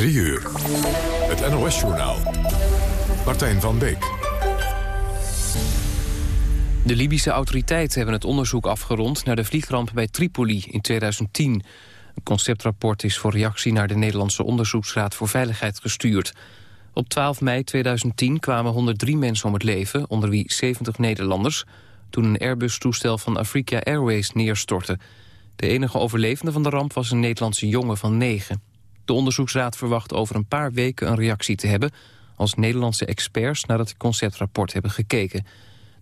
3 uur. Het NOS-journaal. Martijn van Beek. De Libische autoriteiten hebben het onderzoek afgerond... naar de vliegramp bij Tripoli in 2010. Een conceptrapport is voor reactie naar de Nederlandse Onderzoeksraad voor Veiligheid gestuurd. Op 12 mei 2010 kwamen 103 mensen om het leven, onder wie 70 Nederlanders... toen een Airbus-toestel van Afrika Airways neerstortte. De enige overlevende van de ramp was een Nederlandse jongen van 9. De onderzoeksraad verwacht over een paar weken een reactie te hebben... als Nederlandse experts naar het conceptrapport hebben gekeken.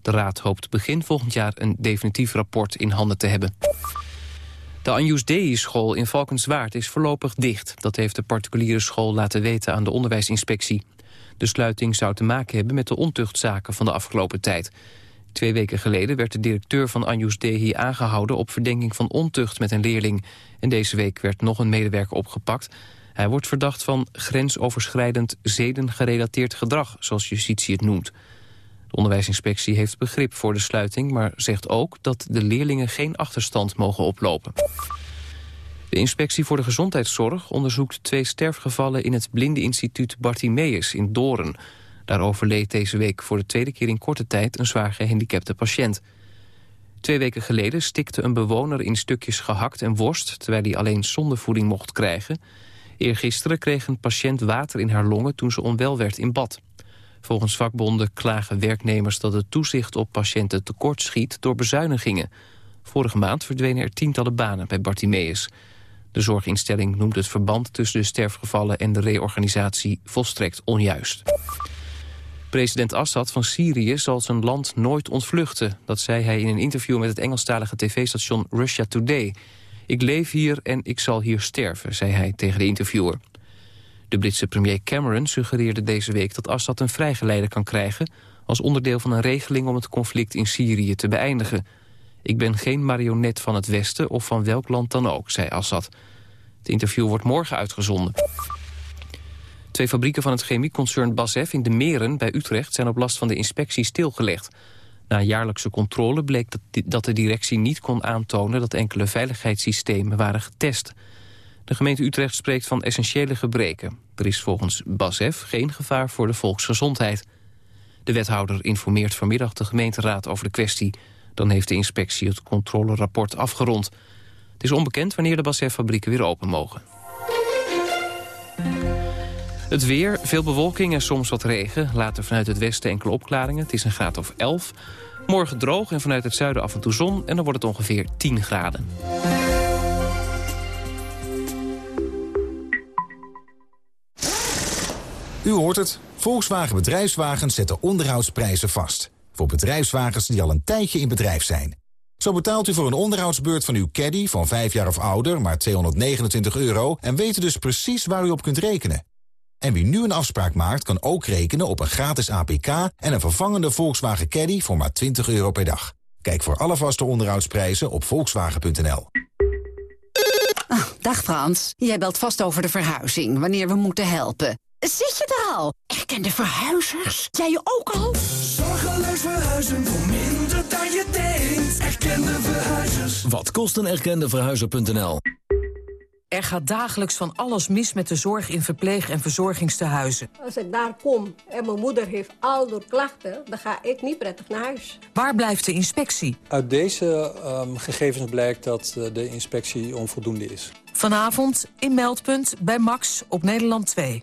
De raad hoopt begin volgend jaar een definitief rapport in handen te hebben. De Anjus Dei-school in Valkenswaard is voorlopig dicht. Dat heeft de particuliere school laten weten aan de onderwijsinspectie. De sluiting zou te maken hebben met de ontuchtzaken van de afgelopen tijd. Twee weken geleden werd de directeur van Anjus Dei aangehouden... op verdenking van ontucht met een leerling. En deze week werd nog een medewerker opgepakt. Hij wordt verdacht van grensoverschrijdend zedengerelateerd gedrag... zoals justitie het noemt. De onderwijsinspectie heeft begrip voor de sluiting... maar zegt ook dat de leerlingen geen achterstand mogen oplopen. De inspectie voor de gezondheidszorg onderzoekt twee sterfgevallen... in het blindeninstituut Bartimeus in Doren. Daar overleed deze week voor de tweede keer in korte tijd... een zwaar gehandicapte patiënt. Twee weken geleden stikte een bewoner in stukjes gehakt en worst... terwijl hij alleen zondevoeding mocht krijgen. Eergisteren kreeg een patiënt water in haar longen toen ze onwel werd in bad. Volgens vakbonden klagen werknemers dat het toezicht op patiënten tekort schiet door bezuinigingen. Vorige maand verdwenen er tientallen banen bij Bartimeus. De zorginstelling noemt het verband tussen de sterfgevallen en de reorganisatie volstrekt onjuist. President Assad van Syrië zal zijn land nooit ontvluchten. Dat zei hij in een interview met het Engelstalige tv-station Russia Today. Ik leef hier en ik zal hier sterven, zei hij tegen de interviewer. De Britse premier Cameron suggereerde deze week dat Assad een vrijgeleide kan krijgen... als onderdeel van een regeling om het conflict in Syrië te beëindigen. Ik ben geen marionet van het Westen of van welk land dan ook, zei Assad. Het interview wordt morgen uitgezonden. Twee fabrieken van het chemieconcern BASF in de Meren bij Utrecht... zijn op last van de inspectie stilgelegd. Na jaarlijkse controle bleek dat de directie niet kon aantonen... dat enkele veiligheidssystemen waren getest... De gemeente Utrecht spreekt van essentiële gebreken. Er is volgens BASF geen gevaar voor de volksgezondheid. De wethouder informeert vanmiddag de gemeenteraad over de kwestie. Dan heeft de inspectie het controlerapport afgerond. Het is onbekend wanneer de BASF-fabrieken weer open mogen. Het weer, veel bewolking en soms wat regen. Later vanuit het westen enkele opklaringen. Het is een graad of 11. Morgen droog en vanuit het zuiden af en toe zon. En dan wordt het ongeveer 10 graden. U hoort het. Volkswagen Bedrijfswagens zetten onderhoudsprijzen vast. Voor bedrijfswagens die al een tijdje in bedrijf zijn. Zo betaalt u voor een onderhoudsbeurt van uw caddy van 5 jaar of ouder maar 229 euro... en weet u dus precies waar u op kunt rekenen. En wie nu een afspraak maakt kan ook rekenen op een gratis APK... en een vervangende Volkswagen Caddy voor maar 20 euro per dag. Kijk voor alle vaste onderhoudsprijzen op volkswagen.nl. Ah, dag Frans, jij belt vast over de verhuizing, wanneer we moeten helpen. Zit je er al? Erkende verhuizers? Jij je ook al? Zorgeloos verhuizen voor minder dan je denkt. Erkende verhuizers. Wat kost een erkende verhuizer.nl? Er gaat dagelijks van alles mis met de zorg in verpleeg- en verzorgingstehuizen. Als ik daar kom en mijn moeder heeft al door klachten... dan ga ik niet prettig naar huis. Waar blijft de inspectie? Uit deze um, gegevens blijkt dat uh, de inspectie onvoldoende is. Vanavond in Meldpunt bij Max op Nederland 2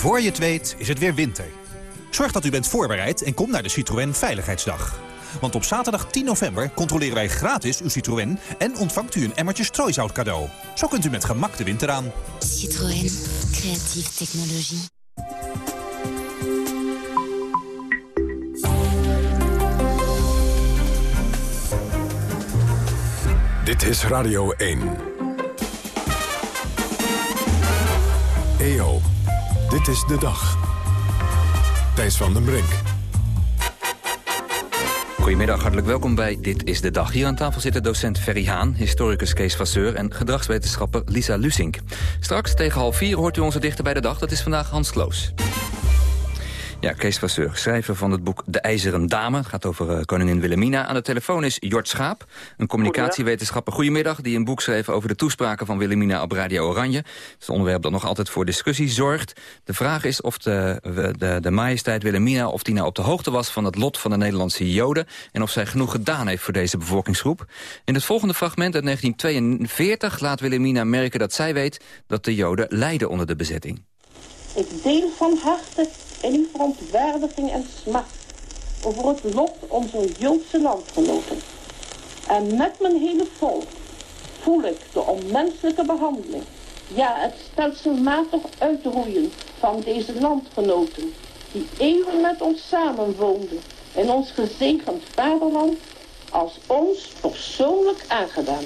Voor je het weet is het weer winter. Zorg dat u bent voorbereid en kom naar de Citroën Veiligheidsdag. Want op zaterdag 10 november controleren wij gratis uw Citroën... en ontvangt u een emmertje strooisout cadeau. Zo kunt u met gemak de winter aan. Citroën. Creatieve technologie. Dit is Radio 1. EO, dit is de dag. Thijs van den Brink. Goedemiddag, hartelijk welkom bij Dit is de Dag. Hier aan tafel zitten docent Ferry Haan, historicus Kees Vasseur... en gedragswetenschapper Lisa Lusink. Straks tegen half vier hoort u onze dichter bij de dag. Dat is vandaag Hans Kloos. Ja, Kees Vasseur, schrijver van het boek De IJzeren Dame. Het gaat over uh, koningin Wilhelmina. Aan de telefoon is Jort Schaap, een communicatiewetenschapper. Goedemiddag, die een boek schreef over de toespraken van Wilhelmina op Radio Oranje. Het is een onderwerp dat nog altijd voor discussie zorgt. De vraag is of de, de, de majesteit Wilhelmina of die nou op de hoogte was van het lot van de Nederlandse Joden... en of zij genoeg gedaan heeft voor deze bevolkingsgroep. In het volgende fragment uit 1942 laat Wilhelmina merken dat zij weet... dat de Joden lijden onder de bezetting. Ik deel van harte in uw verontwaardiging en smart over het lot onze Joodse landgenoten. En met mijn hele volk voel ik de onmenselijke behandeling, ja het stelselmatig uitroeien van deze landgenoten, die eeuwen met ons samenwoonden in ons gezegend vaderland, als ons persoonlijk aangedaan.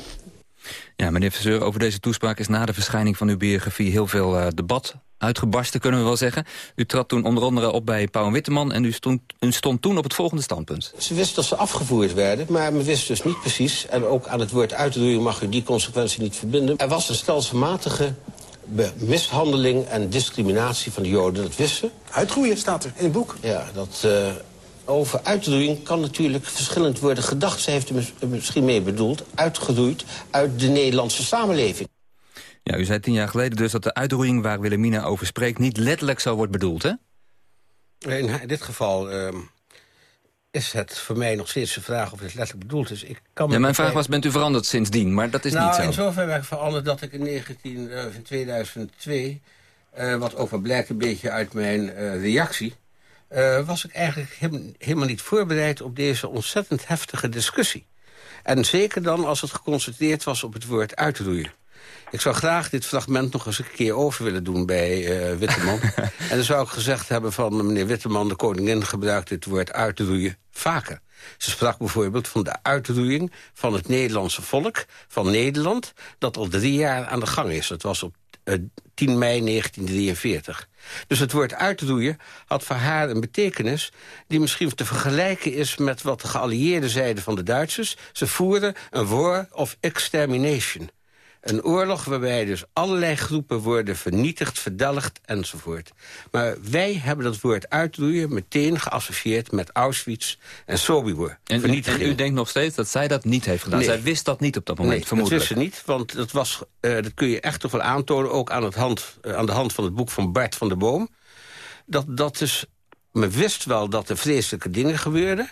Ja, meneer Verzeur, over deze toespraak is na de verschijning van uw biografie heel veel uh, debat uitgebarsten, kunnen we wel zeggen. U trad toen onder andere op bij Pauw en Witteman... en u stond, u stond toen op het volgende standpunt. Ze wist dat ze afgevoerd werden, maar men wist dus niet precies... en ook aan het woord uitroeien mag u die consequentie niet verbinden. Er was een stelselmatige mishandeling en discriminatie van de Joden, dat wisten Uitroeien staat er in het boek. Ja, dat... Uh, over uitroeiing kan natuurlijk verschillend worden gedacht. Ze heeft er misschien mee bedoeld, uitgeroeid uit de Nederlandse samenleving. Ja, u zei tien jaar geleden dus dat de uitroeiing waar Wilhelmina over spreekt... niet letterlijk zo wordt bedoeld, hè? In dit geval uh, is het voor mij nog steeds de vraag of het letterlijk bedoeld is. Ik kan ja, mijn vraag was, bent u veranderd sindsdien? Maar dat is nou, niet zo. in zover ben ik veranderd dat ik in, 19, uh, 2002... Uh, wat ook wel blijkt een beetje uit mijn uh, reactie... Was ik eigenlijk helemaal niet voorbereid op deze ontzettend heftige discussie. En zeker dan als het geconcentreerd was op het woord uitroeien. Ik zou graag dit fragment nog eens een keer over willen doen bij uh, Witteman. en dan zou ik gezegd hebben van meneer Witteman... de koningin gebruikt dit woord uitroeien vaker. Ze sprak bijvoorbeeld van de uitroeiing van het Nederlandse volk... van Nederland, dat al drie jaar aan de gang is. Dat was op uh, 10 mei 1943. Dus het woord uitroeien had voor haar een betekenis... die misschien te vergelijken is met wat de geallieerden zeiden van de Duitsers. Ze voeren een war of extermination. Een oorlog waarbij dus allerlei groepen worden vernietigd, verdelgd enzovoort. Maar wij hebben dat woord uitroeien meteen geassocieerd met Auschwitz en Sobibor. En, en, u denkt nog steeds dat zij dat niet heeft gedaan? Nee. Zij wist dat niet op dat moment, nee, vermoedelijk? dat wist ze niet, want dat, was, uh, dat kun je echt toch wel aantonen... ook aan, het hand, uh, aan de hand van het boek van Bart van der Boom. Dat, dat dus, men wist wel dat er vreselijke dingen gebeurden...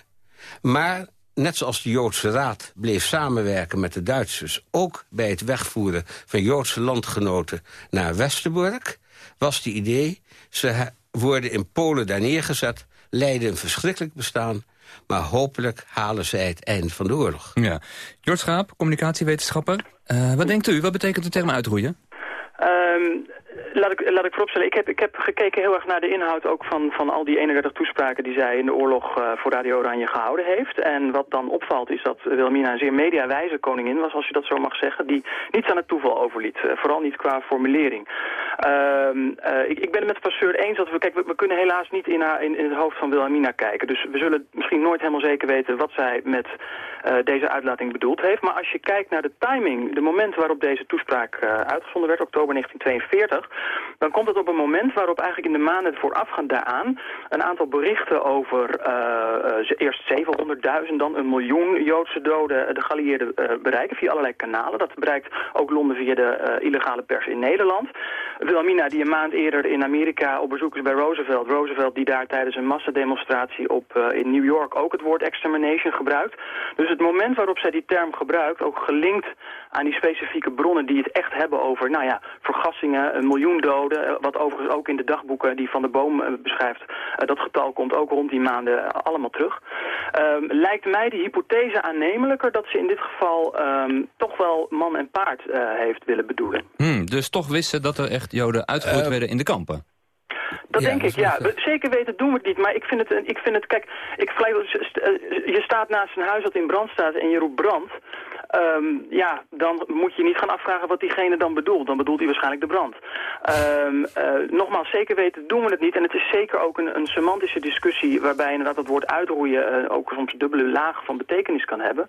maar net zoals de Joodse Raad bleef samenwerken met de Duitsers... ook bij het wegvoeren van Joodse landgenoten naar Westerbork... was het idee, ze worden in Polen daar neergezet... leiden een verschrikkelijk bestaan... maar hopelijk halen zij het eind van de oorlog. Ja. Jort Schaap, communicatiewetenschapper. Uh, wat denkt u? Wat betekent de term uitroeien? Um, laat ik, laat ik vooropstellen, ik heb, ik heb gekeken heel erg naar de inhoud ook van, van al die 31 toespraken die zij in de oorlog uh, voor Radio Oranje gehouden heeft. En wat dan opvalt is dat Wilhelmina een zeer mediawijze koningin was, als je dat zo mag zeggen, die niets aan het toeval overliet. Uh, vooral niet qua formulering. Uh, ik, ik ben het met de passeur eens dat we, kijk, we, we kunnen helaas niet in, haar, in, in het hoofd van Wilhelmina kijken. Dus we zullen misschien nooit helemaal zeker weten wat zij met deze uitlating bedoeld heeft. Maar als je kijkt naar de timing, de moment waarop deze toespraak uitgezonden werd, oktober 1942, dan komt het op een moment waarop eigenlijk in de maanden voorafgaand daaraan een aantal berichten over uh, eerst 700.000, dan een miljoen Joodse doden de geallieerden bereiken via allerlei kanalen. Dat bereikt ook Londen via de illegale pers in Nederland. Wilhelmina die een maand eerder in Amerika op bezoek is bij Roosevelt. Roosevelt die daar tijdens een massademonstratie op, in New York ook het woord extermination gebruikt. Dus het moment waarop zij die term gebruikt, ook gelinkt aan die specifieke bronnen die het echt hebben over, nou ja, vergassingen, een miljoen doden, wat overigens ook in de dagboeken die Van de Boom beschrijft, dat getal komt ook rond die maanden allemaal terug. Um, lijkt mij die hypothese aannemelijker dat ze in dit geval um, toch wel man en paard uh, heeft willen bedoelen. Hmm, dus toch wisten dat er echt Joden uitgevoerd uh, werden in de kampen? Dat ja, denk ik, ja. Zeker weten doen we het niet. Maar ik vind het, ik vind het kijk, ik, je staat naast een huis dat in brand staat en je roept brand. Ehm, ja, dan moet je niet gaan afvragen wat diegene dan bedoelt. Dan bedoelt hij waarschijnlijk de brand. Ehm, eh, nogmaals, zeker weten doen we het niet. En het is zeker ook een, een semantische discussie waarbij inderdaad het woord uitroeien uh, ook soms dubbele lagen van betekenis kan hebben.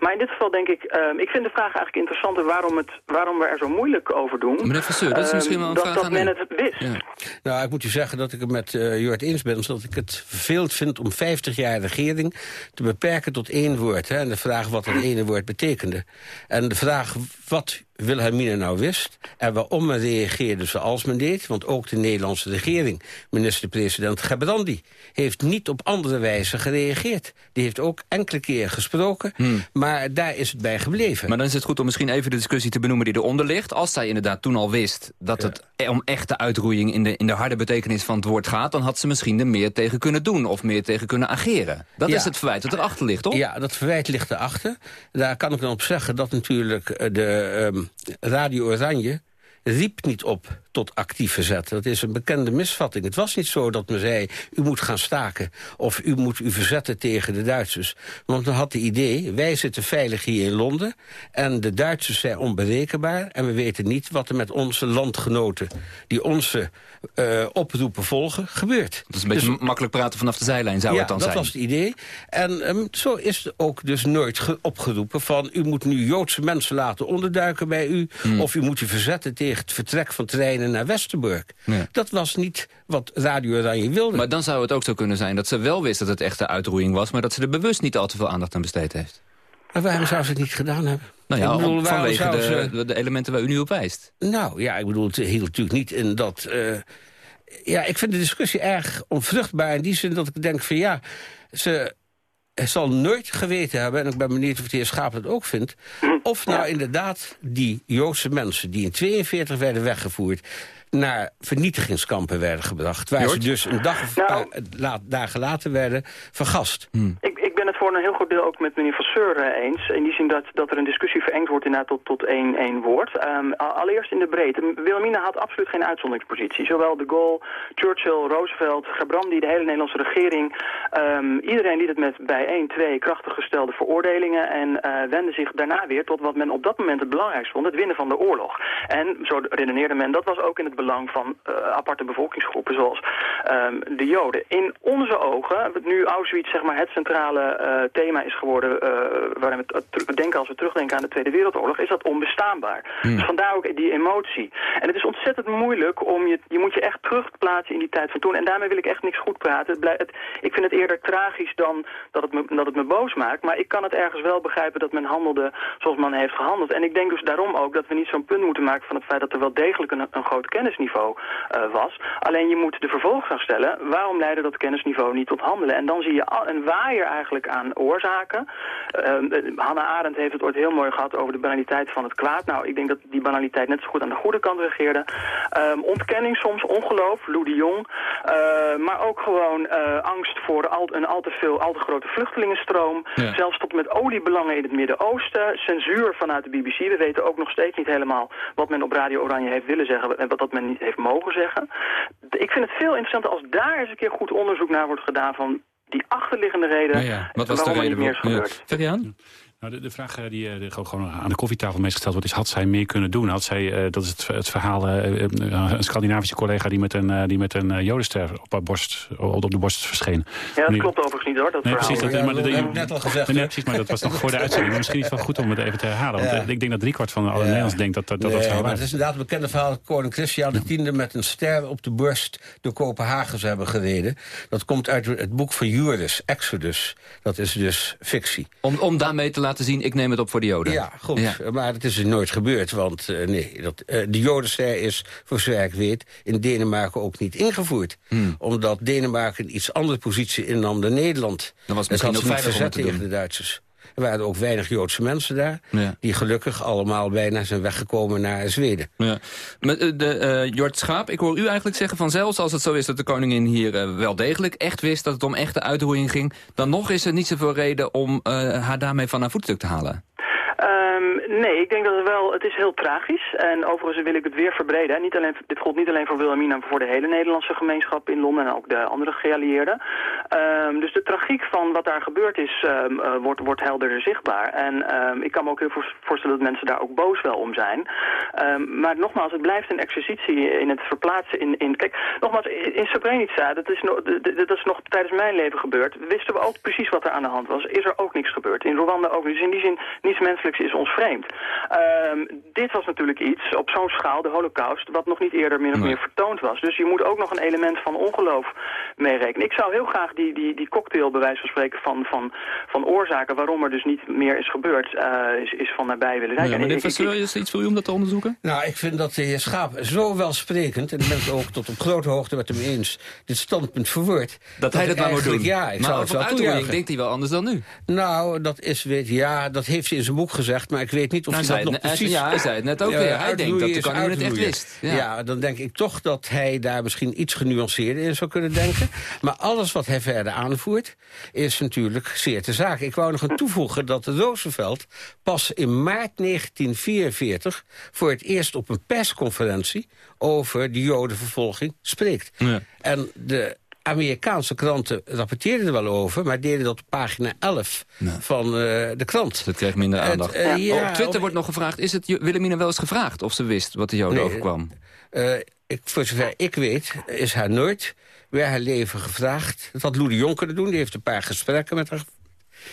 Maar in dit geval denk ik, ehm, ik vind de vraag eigenlijk interessanter waarom, het, waarom we er zo moeilijk over doen. Meneer Vasseur, dat is misschien wel een dat, vraag dat aan men u. het wist. Ja. Nou, ik moet u zeggen dat ik het met uh, Jort eens ben. Dat ik het verveeld vind om 50 jaar regering te beperken tot één woord. Hè, en de vraag wat dat ene woord betekende. En de vraag wat Wilhelmina nou wist... en waarom men reageerde zoals men deed... want ook de Nederlandse regering, minister-president Gebrandi... heeft niet op andere wijze gereageerd. Die heeft ook enkele keer gesproken, maar daar is het bij gebleven. Maar dan is het goed om misschien even de discussie te benoemen die eronder ligt. Als zij inderdaad toen al wist dat het om echte uitroeiing... In de, in de harde betekenis van het woord gaat... dan had ze misschien er meer tegen kunnen doen of meer tegen kunnen ageren. Dat Ja. is het verwijt dat erachter ligt, toch? Ja, dat verwijt ligt erachter. Daar kan ik dan op zeggen dat natuurlijk eh, de ehm, Radio Oranje riep niet op tot actief verzet. Dat is een bekende misvatting. Het was niet zo dat men zei, u moet gaan staken... of u moet u verzetten tegen de Duitsers. Want men had het idee, wij zitten veilig hier in Londen... en de Duitsers zijn onberekenbaar... en we weten niet wat er met onze landgenoten... die onze eh, oproepen volgen, gebeurt. Dat is een beetje Dus- makkelijk praten vanaf de zijlijn, zou ja, het dan dat zijn. was het idee. En ehm, zo is het ook dus nooit ge- opgeroepen van... u moet nu Joodse mensen laten onderduiken bij u... Hmm. of u moet u verzetten tegen het vertrek van treinen naar Westerbork. Ja. Dat was niet wat Radio Oranje wilde. Maar dan zou het ook zo kunnen zijn dat ze wel wist dat het echte uitroeiing was... maar dat ze er bewust niet al te veel aandacht aan besteed heeft. Maar waarom zou ze het niet gedaan hebben? Nou ja, bedoel, vanwege de, ze- de elementen waar u nu op wijst. Nou ja, ik bedoel, het hield natuurlijk niet in dat... eh, ja, ik vind de discussie erg onvruchtbaar in die zin dat ik denk van ja... ze hij zal nooit geweten hebben, en ik ben benieuwd of de heer Schaap dat ook vindt... of nou inderdaad die Joodse mensen die in 42 werden weggevoerd... naar vernietigingskampen werden gebracht... waar ze dus een dag of Nou- paar la- dagen later werden vergast. Ik het voor een heel groot deel ook met meneer Vasseur eens. In die zin dat, dat er een discussie verengd wordt inderdaad tot, tot één, één woord. A- allereerst in de breedte. Wilhelmina had absoluut geen uitzonderingspositie. Zowel de Gaulle, Churchill, Roosevelt, Gebrandi, de hele Nederlandse regering. ehm, iedereen liet het met bij één, twee krachtig gestelde veroordelingen. En eh, wendde zich daarna weer tot wat men op dat moment het belangrijkst vond. Het winnen van de oorlog. En zo redeneerde men, dat was ook in het belang van eh, aparte bevolkingsgroepen zoals ehm, de Joden. In onze ogen, nu Auschwitz zeg maar het centrale eh, thema is geworden, eh, waarin we terug- denken als we terugdenken aan de Tweede Wereldoorlog, is dat onbestaanbaar. Hmm. Dus vandaar ook die emotie. En het is ontzettend moeilijk om je, je moet je echt terugplaatsen in die tijd van toen. En daarmee wil ik echt niks goed praten. Het ik vind het eerder tragisch dan dat het, me, dat het me boos maakt. Maar ik kan het ergens wel begrijpen dat men handelde zoals men heeft gehandeld. En ik denk dus daarom ook dat we niet zo'n punt moeten maken van het feit dat er wel degelijk een, een groot kennisniveau eh, was. Alleen je moet de vervolgvraag stellen, waarom leidde dat kennisniveau niet tot handelen? En dan zie je al een waaier eigenlijk aan oorzaken. Eh, Hannah Arendt heeft het ooit heel mooi gehad over de banaliteit van het kwaad. Nou, ik denk dat die banaliteit net zo goed aan de goede kant regeerde. Ehm, ontkenning soms, ongeloof, Lou de Jong. Eh, maar ook gewoon eh, angst voor al, een al te veel, al te grote vluchtelingenstroom. Ja. Zelfs tot met oliebelangen in het Midden-Oosten. Censuur vanuit de BBC. We weten ook nog steeds niet helemaal wat men op Radio Oranje heeft willen zeggen en wat dat men niet heeft mogen zeggen. Ik vind het veel interessanter als daar eens een keer goed onderzoek naar wordt gedaan van die achterliggende reden Wat was de er reden? niet meer is voor- ja. Ferdiaan? Nou, de, de vraag eh, die eh, de- gewoon- aan de koffietafel meest gesteld wordt... is had zij meer kunnen doen? Had zij, eh, dat is het, het verhaal, een Scandinavische collega... die met een, die met een jodenster op, haar borst, op de borst verscheen. Ja, dat Nu- klopt overigens niet hoor, dat Nee, precies. Dat, Ja, maar dat heb ik net al gezegd, Nee, precies, maar dat was nog voor de uitzending. Maar misschien is het wel goed om het even te herhalen. Want Ja. ik denk dat driekwart van alle Nederlanders denkt dat dat, dat, Nee, maar het is. inderdaad een bekende verhaal... dat koning Christian X met een ster op de borst... door Kopenhagen zou hebben gereden. Dat komt uit het boek van Juris, Exodus. Dat is dus fictie. Om, om daarmee te laten zien, ik neem het op voor de Joden. Ja, goed. Maar het is er nooit gebeurd. Want eh, nee, dat, eh, de Jodenster is, voor zover ik weet... in Denemarken ook niet ingevoerd. Hmm. Omdat Denemarken een iets andere positie innam dan Nederland. Dan was het Dus misschien ook veiliger om te tegen doen. de Duitsers. Er waren ook weinig Joodse mensen daar... Ja. die gelukkig allemaal bijna zijn weggekomen naar Zweden. Ja. Eh, de, eh, Jort Schaap, ik hoor u eigenlijk zeggen van zelfs als het zo is dat de koningin hier eh, wel degelijk echt wist dat het om echte uitroeiing ging, dan nog is er niet zoveel reden om haar daarmee van haar voetstuk te halen. Ehm, nee, ik denk dat het wel, het is heel tragisch. En overigens wil ik het weer verbreden. Niet alleen, dit gold niet alleen voor Wilhelmina, maar voor de hele Nederlandse gemeenschap in Londen en ook de andere geallieerden. Um, dus de tragiek van wat daar gebeurd is, um, uh, wordt, wordt helderder zichtbaar. En um, ik kan me ook heel voorstellen dat mensen daar ook boos wel om zijn. maar nogmaals, het blijft een exercitie in het verplaatsen in... in kijk, nogmaals, in Srebrenica, dat is, dat is nog tijdens mijn leven gebeurd, wisten we ook precies wat er aan de hand was. Is er ook niks gebeurd. In Rwanda ook. Dus in die zin, niets menselijks is ons vreemd. Um, dit was natuurlijk iets op zo'n schaal, de holocaust, wat nog niet eerder min of meer vertoond was. Dus je moet ook nog een element van ongeloof meerekenen. Ik zou heel graag die, die, die cocktail, bij wijze van spreken, van, van, van oorzaken waarom er dus niet meer is gebeurd, uh, is, is van nabij willen zijn. Ja, Vasseur, is er iets voor u om dat te onderzoeken? Nou, ik vind dat de heer Schaap zo welsprekend, en ik ben het ook tot op grote hoogte met hem eens, dit standpunt verwoord. Dat, hij dat nou moet doen. Ja, ik maar zou het wel toejuichen. denkt hij wel anders dan nu. Nou, dat is, weet, ja, dat heeft hij in zijn boek gezegd, maar ik weet niet of nou, hij dat nog precies... Ja, hij zei het net ook ja, weer. Hij denkt dat de het echt wist. Ja. ja. dan denk ik toch dat hij daar misschien iets genuanceerder in zou kunnen denken. Maar alles wat hij verder aanvoert, is natuurlijk zeer te zaken. Ik wou nog aan toevoegen dat Roosevelt pas in maart 1944... voor het eerst op een persconferentie over de jodenvervolging spreekt. Ja. En de Amerikaanse kranten rapporteerden er wel over... maar deden dat op pagina 11 van uh, de krant. Dat kreeg minder aandacht. Het, uh, ja, op Twitter wordt nog gevraagd... is het Wilhelmina wel eens gevraagd of ze wist wat de Joden nee, overkwam? Uh, ik, voor zover ik weet is haar nooit weer haar leven gevraagd. Dat had Lou de Jonker kunnen doen. Die heeft een paar gesprekken met haar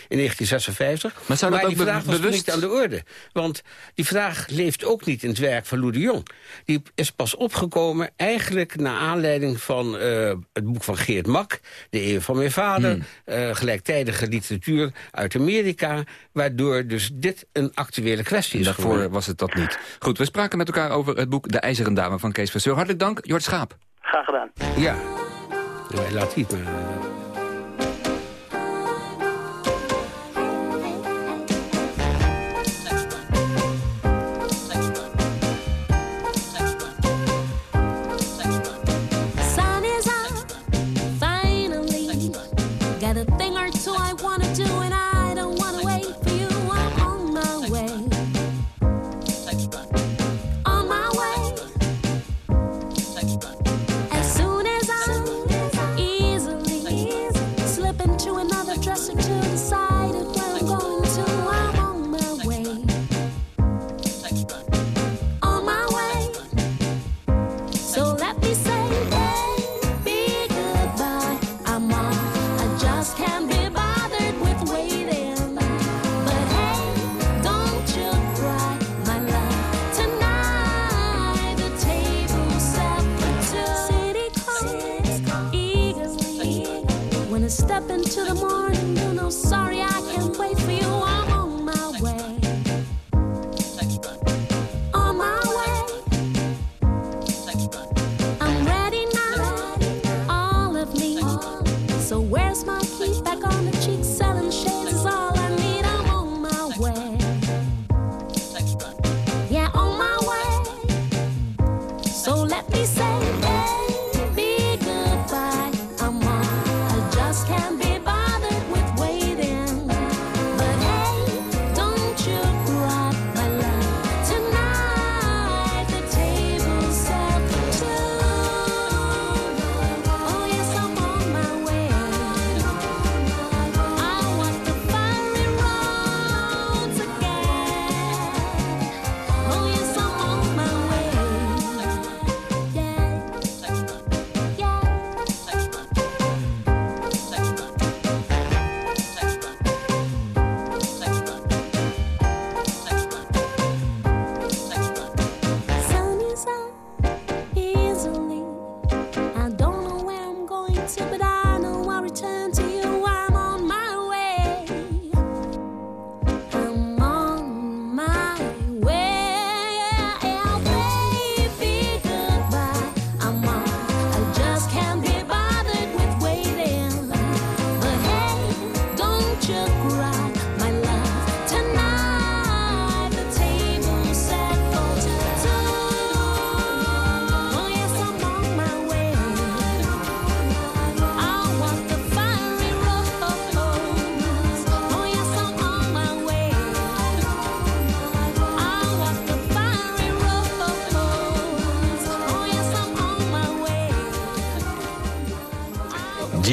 in 1956. Maar, zou dat maar die vraag was niet aan de orde. Want die vraag leeft ook niet in het werk van Lou de Jong. Die is pas opgekomen eigenlijk naar aanleiding van uh, het boek van Geert Mak... De Eeuw van mijn vader, hmm. uh, gelijktijdige literatuur uit Amerika... waardoor dus dit een actuele kwestie is Daarvoor geworden. was het dat niet. Goed, we spraken met elkaar over het boek De IJzeren Dame van Kees Vasseur. Hartelijk dank, Jort Schaap. Graag gedaan. Ja, ja laat niet maar...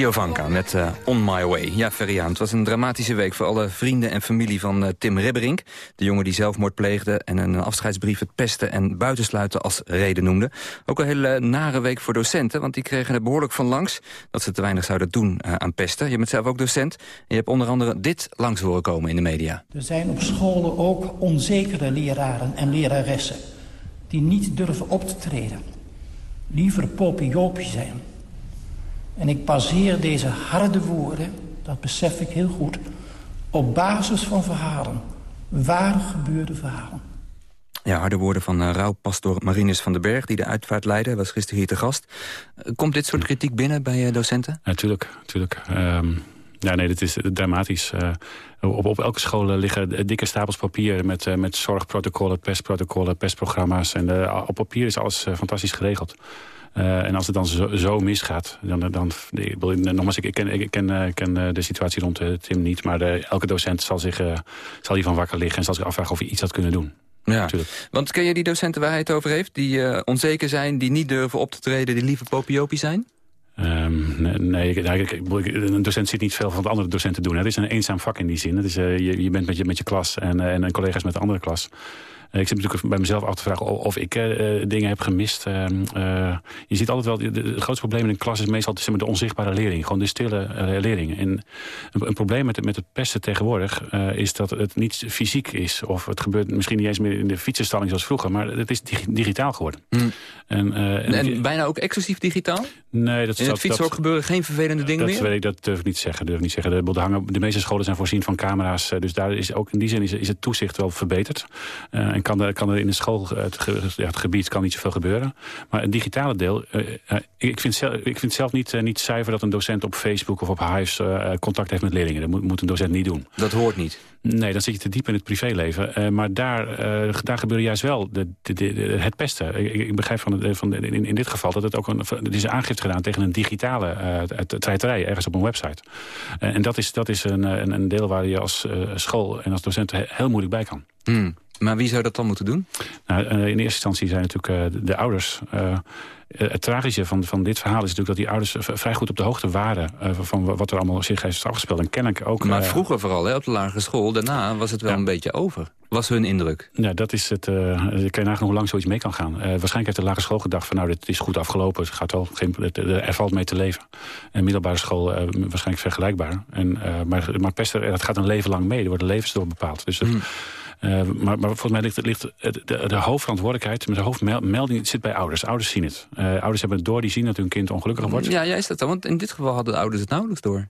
Giovanka met uh, On My Way. Ja, Ferriaan, het was een dramatische week voor alle vrienden en familie van uh, Tim Ribberink. De jongen die zelfmoord pleegde en een afscheidsbrief het pesten en buitensluiten als reden noemde. Ook een hele nare week voor docenten, want die kregen er behoorlijk van langs... dat ze te weinig zouden doen aan pesten. Je bent zelf ook docent en je hebt onder andere dit langs horen komen in de media. Er zijn op scholen ook onzekere leraren en leraressen... die niet durven op te treden. Liever popiopie zijn en ik baseer deze harde woorden, dat besef ik heel goed... op basis van verhalen. Waar gebeurde verhalen. Ja, harde woorden van uh, rouwpastor Marinus van den Berg... die de uitvaart leidde, was gisteren hier te gast. Uh, komt dit soort kritiek binnen bij uh, docenten? Natuurlijk, natuurlijk. Um, ja, nee, dit is dramatisch. op, op elke school liggen dikke stapels papier... met, met zorgprotocollen, pestprotocollen, pestprogramma's. En op papier is alles fantastisch geregeld. Uh, en als het dan zo, zo misgaat, dan... dan nogmaals, ik, ik ken, ik ken, uh, ken uh, de situatie rond Tim niet... maar de, elke docent zal, zich, zal hiervan wakker liggen... en zal zich afvragen of hij iets had kunnen doen. Ja, Natuurlijk. want ken je die docenten waar hij het over heeft... die onzeker zijn, die niet durven op te treden... die liever popiopie zijn? Um, nee, ik, een docent zit niet veel van wat andere docenten doen. Het is een eenzaam vak in die zin. Het is, je, je bent met je, met je klas en, en collega's met de andere klas. Eh, ik zit natuurlijk bij mezelf af te vragen of ik uh, dingen heb gemist. Uh, je ziet altijd wel, het grootste probleem in een klas is meestal zeg maar, de onzichtbare leerling. Gewoon de stille leerling. En een, een, probleem met, met het pesten tegenwoordig is dat het niet fysiek is. Of het gebeurt misschien niet eens meer in de fietsenstalling zoals vroeger. Maar het is digitaal geworden. Mm. En, en, en, bijna ook exclusief digitaal? Nee, dat in het fietshok gebeuren geen vervelende dingen dat meer? Weet ik, dat durf ik niet zeggen. Durf ik niet zeggen. De, de, hangen, de meeste scholen zijn voorzien van camera's. Dus daar is ook in die zin is, is het toezicht wel verbeterd. En kan er, kan er in de school, het, ja, het gebied kan niet zoveel gebeuren. Maar het digitale deel, uh, ik, vind zelf, ik vind zelf niet, uh, niet zuiver dat een docent op Facebook of op Hives contact heeft met leerlingen. Dat moet, moet, een docent niet doen. Dat hoort niet? Nee, dan zit je te diep in het privéleven. maar daar, daar gebeurt juist wel de, de, de, het pesten. Ik, ik, begrijp van, van in, in dit geval dat het ook een, er is een aangifte gedaan tegen een digitale treiterij ergens op een website. en dat is, dat is een, een, een deel waar je als school en als docent heel moeilijk bij kan. Hmm. Maar wie zou dat dan moeten doen? Nou, in eerste instantie zijn natuurlijk de, de ouders. Uh, het tragische van, van dit verhaal is natuurlijk dat die ouders vrij goed op de hoogte waren... Van wat er allemaal zich heeft afgespeeld. En kennelijk ook... Maar vroeger vooral, hè, op de lagere school. Daarna was het wel ja. een beetje over. Was hun indruk? Ja, dat is het. Uh, ik kan je nagaan hoe lang zoiets mee kan gaan. Uh, waarschijnlijk heeft de lagere school gedacht van... nou, dit is goed afgelopen. Het gaat wel geen, er valt mee te leven. En middelbare school uh, waarschijnlijk vergelijkbaar. En, maar, maar pesten, dat gaat een leven lang mee. Er wordt een levensdoor bepaald. Dus het, mm. Uh, maar, maar volgens mij ligt, de, de, de hoofdverantwoordelijkheid, met de hoofdmelding zit bij ouders. Ouders zien het. Uh, ouders hebben het door, die zien dat hun kind ongelukkig wordt. Ja, ja, is dat? Want in dit geval hadden de ouders het nauwelijks door.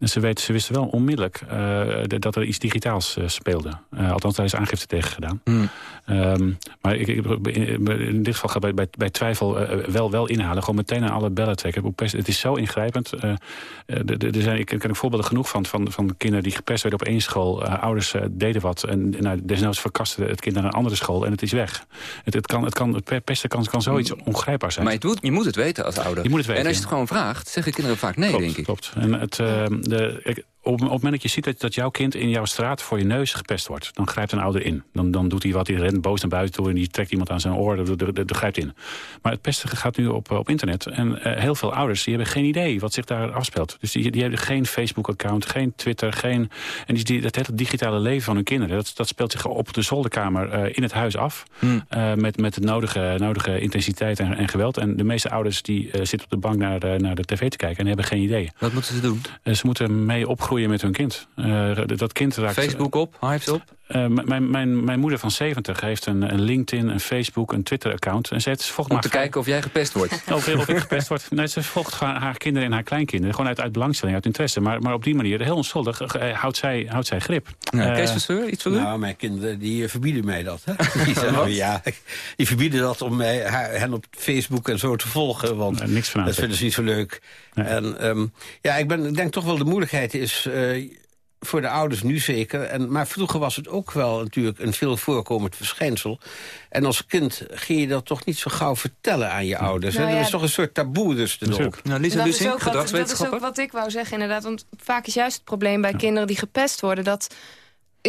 Ze, ze wisten wel onmiddellijk uh, dat er iets digitaals uh, speelde. Uh, althans, daar is aangifte tegen gedaan. Mm. Um, maar ik, ik, in dit geval gaat bij, bij, bij twijfel wel, wel inhalen. Gewoon meteen aan alle bellen trekken. Het is zo ingrijpend. er zijn, ik ken voorbeelden genoeg van, van, van kinderen die gepest werden op één school. ouders deden wat en nou, desnoods verkasten het kind naar een andere school en het is weg. Het, het, kan, het, kan, het pesten kan, kan zoiets ongrijpbaar zijn. Maar je moet, je moet het weten als ouder. Je moet het weten, en als je het gewoon vraagt, zeggen kinderen vaak nee, klopt, denk ik. Klopt. En het, de, ik, op, op het moment dat je ziet dat, dat jouw kind in jouw straat voor je neus gepest wordt... dan grijpt een ouder in. Dan, dan doet hij wat, hij rent boos naar buiten toe... en die trekt iemand aan zijn oor, er grijpt in. Maar het pesten gaat nu op, op internet. En uh, heel veel ouders die hebben geen idee wat zich daar afspeelt. Dus die, die hebben geen Facebook-account, geen Twitter, geen... En die, die, dat hele digitale leven van hun kinderen... dat, dat speelt zich op de zolderkamer uh, in het huis af... Hmm. Uh, met, met de nodige, nodige intensiteit en, en geweld. En de meeste ouders die zitten op de bank naar naar de tv te kijken... en hebben geen idee. Wat moeten ze doen? ze moeten mee opgroeien met hun kind. Uh, dat kind raakt... Facebook op, Hives op? Uh, mijn, mijn, mijn moeder van 70 heeft een, een LinkedIn, een Facebook, een Twitter-account. En ze heeft, volgt Om te kijken of jij gepest wordt. Of, of ik gepest word. Nee, ze volgt haar, haar kinderen en haar kleinkinderen. Gewoon uit, uit belangstelling, uit interesse. Maar, maar op die manier, heel onschuldig, uh, houdt, zij, houdt zij grip. Ja, uh, Kees Verseur, iets voor u? Nou, mijn kinderen die verbieden mij dat. Hè? Die, ja, die verbieden dat om mij, haar, hen op Facebook en zo te volgen. Want niks van dat vinden ze niet zo leuk. Nee. En um, ja, ik, ben, ik denk toch wel de moeilijkheid is voor de ouders nu zeker. En, maar vroeger was het ook wel natuurlijk een veel voorkomend verschijnsel. En als kind ging je dat toch niet zo gauw vertellen aan je ouders. Nou, ja, er is toch een soort taboe dus erop. Nou, Lisa dat, is ook wat, dat is ook wat ik wou zeggen inderdaad. Want vaak is juist het probleem bij ja. kinderen die gepest worden... dat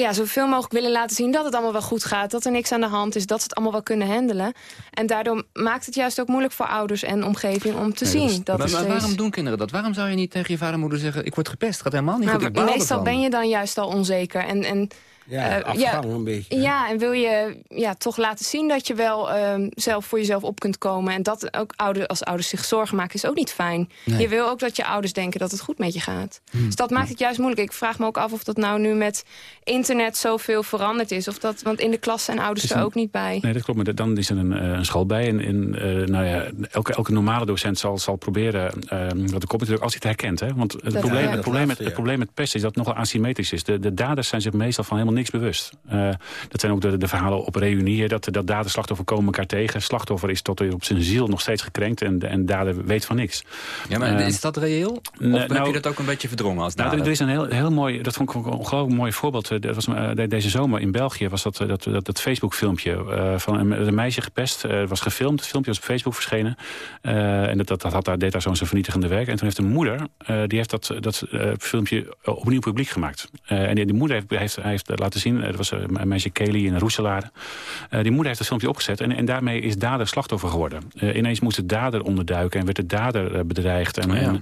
ja, zoveel mogelijk willen laten zien dat het allemaal wel goed gaat. Dat er niks aan de hand is, dat ze het allemaal wel kunnen handelen. En daardoor maakt het juist ook moeilijk voor ouders en omgeving om te zien. dat maar, maar steeds- waarom doen kinderen dat? Waarom zou je niet tegen je vader en moeder zeggen... ik word gepest, gaat helemaal niet Nou, goed, ik baal meestal ervan. ben je dan juist al onzeker. En, en, Ja, afgangen een beetje. Ja, en wil je ja, toch laten zien dat je wel ehm, zelf voor jezelf op kunt komen. En dat ook ouders, als ouders zich zorgen maken is ook niet fijn. Nee. Je wil ook dat je ouders denken dat het goed met je gaat. Hmm. Dus dat maakt het juist moeilijk. Ik vraag me ook af of dat nou nu met internet zoveel veranderd is. Of dat, want in de klas zijn ouders er ook niet bij. Nee, dat klopt. Maar dan is er een, eh, een school bij. En, en eh, nou ja, elke, elke normale docent zal, zal proberen... eh wat de komt natuurlijk als hij het herkent. Hè? Want het, Dat- probleem, ja. het, probleem met, laatste, het probleem met pest is dat het nogal asymmetrisch is. De, de daders zijn zich meestal van helemaal niks bewust. Eh, dat zijn ook de, de verhalen op reunieën. Dat, dat dader en slachtoffer komen elkaar tegen. Slachtoffer is tot op zijn ziel nog steeds gekrenkt. En, en dader weet van niks. Ja, maar is dat reëel? Of nee, heb nou- je dat ook een beetje verdrongen als Nou, er, dader? er is een heel, heel mooi, dat vond ik ook een ongelooflijk mooi voorbeeld. Eh, Dat was, eh, de- deze zomer in België was dat, eh, dat, dat, dat Facebook-filmpje van een, een meisje gepest. eh, was gefilmd, het filmpje was op Facebook verschenen. En dat, dat, dat had daar, deed daar zo'n vernietigende werk. En toen heeft een moeder, die heeft dat, dat filmpje opnieuw publiek gemaakt. En die, die moeder heeft, heeft, heeft laten zien, dat was een meisje Kelly in Roeselare. Die moeder heeft het filmpje opgezet en, en daarmee is dader slachtoffer geworden. Ineens moest de dader onderduiken en werd de dader bedreigd. En, Oh ja.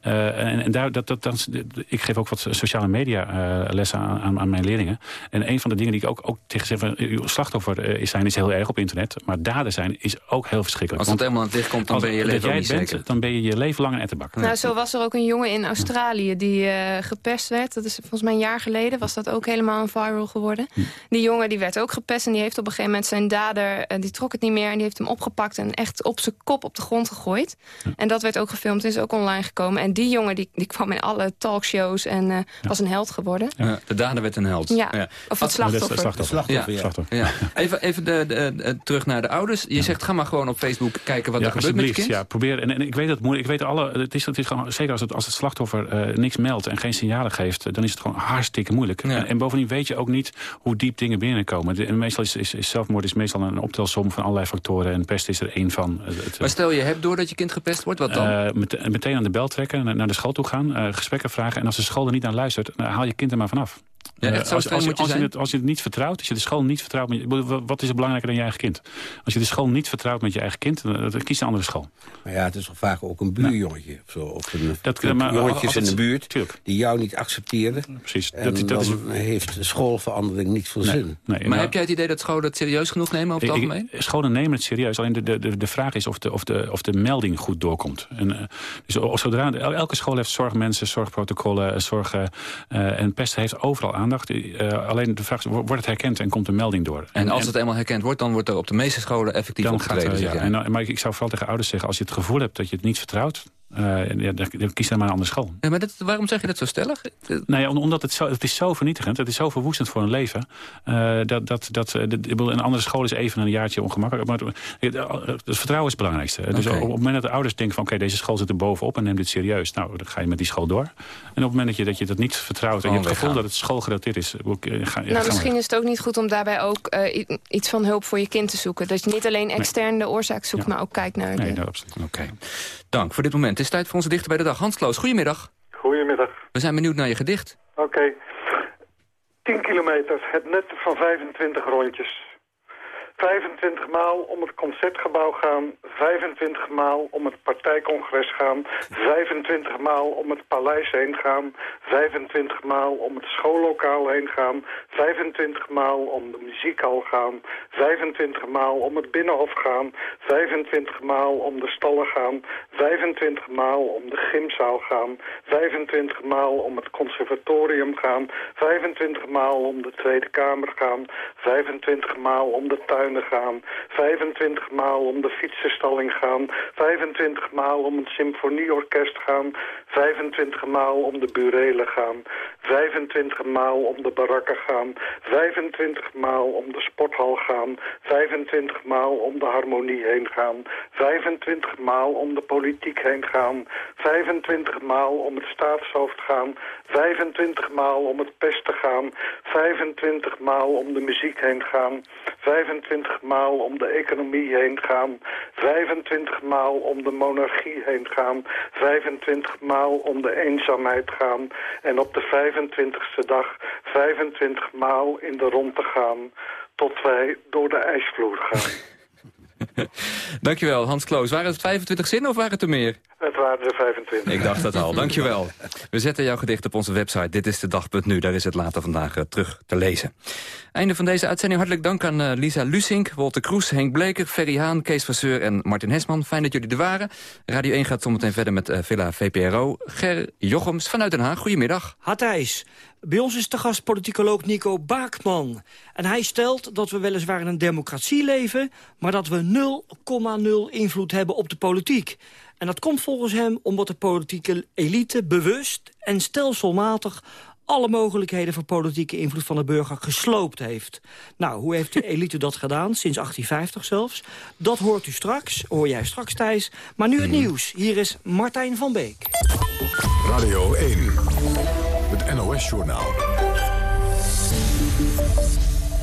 en, en, en daar, dat, dat, dat, ik geef ook wat sociale media lessen aan, aan mijn leerlingen. En een van de dingen die ik ook, ook tegen zeg van uw slachtoffer eh, is zijn is heel erg op internet. Maar dader zijn is ook heel verschrikkelijk. Als het helemaal aan het licht komt, dan ben je je dat leven jij niet bent, zeker. dan ben je je leven lang een ettenbak. Nou, zo was er ook een jongen in Australië die eh, gepest werd. Dat is volgens mij een jaar geleden. Was dat ook helemaal een viral geworden. Hm. Die jongen die werd ook gepest. En die heeft op een gegeven moment zijn dader... eh, die trok het niet meer en die heeft hem opgepakt... en echt op zijn kop op de grond gegooid. En dat werd ook gefilmd en is ook online gekomen. En die jongen die, die kwam in alle talkshows en eh, was een held geworden. Ja, de dader werd een held. Ja, of het slachtoffer. slachtoffer. Ja. Slachtoffer. Ja. Even, even de, de, de- terug naar de ouders. Je zegt, ga maar gewoon op Facebook kijken wat ja, er gebeurt met je kind. Ja, probeer. En, en ik weet dat het moeilijk. Ik weet alle. Het is, het is gewoon, zeker als het, als het slachtoffer eh, niks meldt en geen signalen geeft, eh, dan is het gewoon hartstikke moeilijk. En, en bovendien weet je ook niet hoe diep dingen binnenkomen. De- en meestal is, is, is zelfmoord is meestal een optelsom van allerlei factoren. En pest is er één van. Eh, het, Maar stel je hebt door dat je kind gepest wordt, wat dan? eh, met- meteen aan de bel trekken, naar, naar de school toe gaan, eh, gesprekken vragen. En als de school er niet naar luistert, dan haal je kind er maar vanaf. Ja, echt Eh, zo als, je als, je zijn? het, als je het niet vertrouwt, als je de school niet vertrouwt... met je- wat- is er belangrijker dan je eigen kind? Als je de school niet vertrouwt met je eigen kind, dan, dan kies een andere school. Maar ja, het is toch vaak ook een buurjongetje. Of, zo, of een Dat- maar jongetjes als in de buurt die jou niet accepteren. Precies. En Dat- dat is- dan heeft de schoolverandering niet veel zin. Nee, maar heb jij het idee dat scholen het serieus genoeg nemen over het Ik- ik- algemeen? Scholen nemen het serieus. Alleen de, de, de, de vraag is of de, of, de, of de melding goed doorkomt. En, eh, dus zodra, el- elke school heeft zorgmensen, zorgprotocollen, zorgen. eh, en pest heeft overal aandacht. Eh, alleen de vraag is, wo- wordt het herkend en komt de melding door? En als het eenmaal herkend wordt, dan wordt er op de meeste scholen effectief dan opgetreden. ja. En, maar ik, ik zou vooral tegen ouders zeggen, als je het gevoel hebt dat je het niet vertrouwt, ja, dan, kies dan maar een andere school. Ja, maar dat, waarom zeg je dat zo stellig? Nou ja, om- omdat het zo, het is zo vernietigend, het is zo verwoestend voor een leven. eh, dat, dat, dat, eh, de- ik bedoel, een andere school is even een jaartje ongemakkelijk. Maar het, het vertrouwen is het belangrijkste. Dus Oké. op, op het moment dat de ouders denken van oké, deze school zit er bovenop en neemt dit serieus. Nou, dan ga je met die school door. En op het moment dat je dat, je dat niet vertrouwt en je hebt het gevoel dat het schoolgerelateerd is. eh, nou, ga misschien maar. is het ook niet goed om daarbij ook eh, iets van hulp voor je kind te zoeken. Dat je niet alleen extern de oorzaak zoekt, maar ook kijkt naar de... Nee, nou, absoluut. Oké. Dank voor dit moment. Het is tijd voor onze dichter bij de dag. Hans Kloos, goedemiddag. Goedemiddag. We zijn benieuwd naar je gedicht. Oké. 10 kilometer, het net van 25 rondjes. 25 maal om het concertgebouw gaan, 25 maal om het partijcongres gaan, 25 maal om het paleis heen gaan, 25 maal om het schoollokaal heen gaan, 25 maal om de muziekhal gaan, 25 maal om het binnenhof gaan, 25 maal om de stallen gaan, 25 maal om de gymzaal gaan, 25 maal om het conservatorium gaan, 25 maal om de Tweede Kamer gaan, 25 maal om de gaan, 25 maal om de fietsenstalling gaan, 25 maal om het symfonieorkest gaan, 25 maal om de burelen gaan, 25 maal om de barakken gaan, 25 maal om de sporthal gaan, 25 maal om de harmonie heen gaan, 25 maal om de politiek heen gaan, 25 maal om het staatshoofd gaan, 25 maal om het pesten gaan, 25 maal om de muziek heen gaan, 25 maal om de economie heen gaan, 25 maal om de monarchie heen gaan, 25 maal om de eenzaamheid gaan en op de 25ste dag 25 maal in de rond te gaan tot wij door de ijsvloer gaan. Dankjewel, Hans Kloos. Waren het 25 zinnen of waren het er meer? Het waren er 25. Ik dacht dat al. Dankjewel. We zetten jouw gedicht op onze website. Dit is de dag.nu. Daar is het later vandaag uh, terug te lezen. Einde van deze uitzending. Hartelijk dank aan uh, Lisa Lusink, Wolter Kroes, Henk Bleker, Ferry Haan, Kees Vasseur en Martin Hesman. Fijn dat jullie er waren. Radio 1 gaat zometeen verder met uh, Villa VPRO. Ger Jochems vanuit Den Haag. Goedemiddag. Hatijs. Bij ons is de gast politicoloog Nico Baakman. En hij stelt dat we weliswaar in een democratie leven... maar dat we 0,0 invloed hebben op de politiek. En dat komt volgens hem omdat de politieke elite bewust en stelselmatig alle mogelijkheden voor politieke invloed van de burger gesloopt heeft. Nou, hoe heeft de elite dat gedaan? Sinds 1850 zelfs. Dat hoort u straks, hoor jij straks Thijs. Maar nu het nieuws. Hier is Martijn van Beek. Radio 1, het NOS-journaal.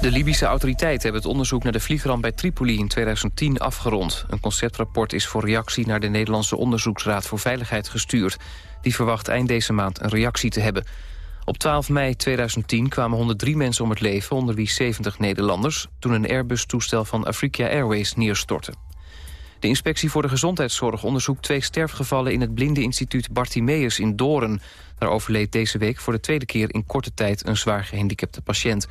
De Libische autoriteiten hebben het onderzoek naar de vliegramp bij Tripoli in 2010 afgerond. Een conceptrapport is voor reactie naar de Nederlandse Onderzoeksraad voor Veiligheid gestuurd. Die verwacht eind deze maand een reactie te hebben. Op 12 mei 2010 kwamen 103 mensen om het leven, onder wie 70 Nederlanders... toen een Airbus-toestel van Afrika Airways neerstortte. De Inspectie voor de Gezondheidszorg onderzoekt twee sterfgevallen... in het blinde Bartimeus in Doren. Daar overleed deze week voor de tweede keer in korte tijd... een zwaar gehandicapte patiënt.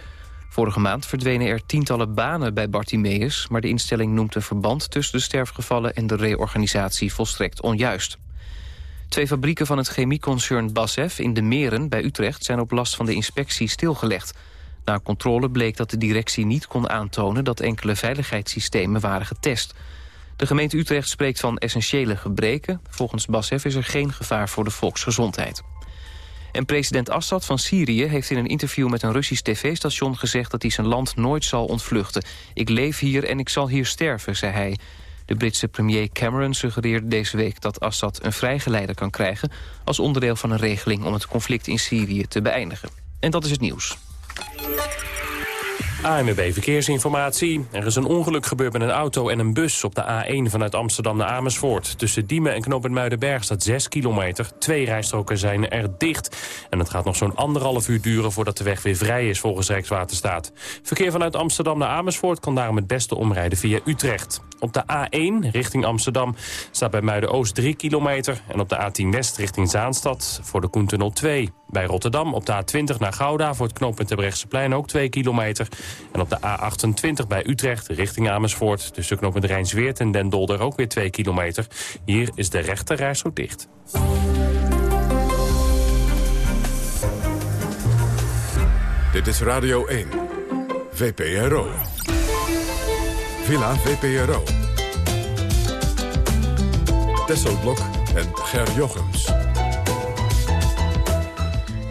Vorige maand verdwenen er tientallen banen bij Bartimeus... maar de instelling noemt een verband tussen de sterfgevallen... en de reorganisatie volstrekt onjuist. Twee fabrieken van het chemieconcern BASF in de Meren bij Utrecht... zijn op last van de inspectie stilgelegd. Na controle bleek dat de directie niet kon aantonen... dat enkele veiligheidssystemen waren getest. De gemeente Utrecht spreekt van essentiële gebreken. Volgens BASF is er geen gevaar voor de volksgezondheid. En president Assad van Syrië heeft in een interview met een Russisch tv-station gezegd dat hij zijn land nooit zal ontvluchten. Ik leef hier en ik zal hier sterven, zei hij. De Britse premier Cameron suggereerde deze week dat Assad een vrijgeleider kan krijgen... als onderdeel van een regeling om het conflict in Syrië te beëindigen. En dat is het nieuws. ANWB Verkeersinformatie. Er is een ongeluk gebeurd met een auto en een bus op de A1 vanuit Amsterdam naar Amersfoort. Tussen Diemen en Knoop Muidenberg staat 6 kilometer. Twee rijstroken zijn er dicht. En het gaat nog zo'n anderhalf uur duren voordat de weg weer vrij is volgens Rijkswaterstaat. Verkeer vanuit Amsterdam naar Amersfoort kan daarom het beste omrijden via Utrecht. Op de A1 richting Amsterdam staat bij Muiden-Oost 3 kilometer... en op de A10 West richting Zaanstad voor de Koentunnel 2. Bij Rotterdam op de A20 naar Gouda voor het knooppunt plein ook 2 kilometer. En op de A28 bij Utrecht richting Amersfoort... tussen knooppunt Rijnsweert en Den Dolder ook weer 2 kilometer. Hier is de rechte zo dicht. Dit is Radio 1, VPRO. Villa VPRO. Tesselblok en Ger Jochems.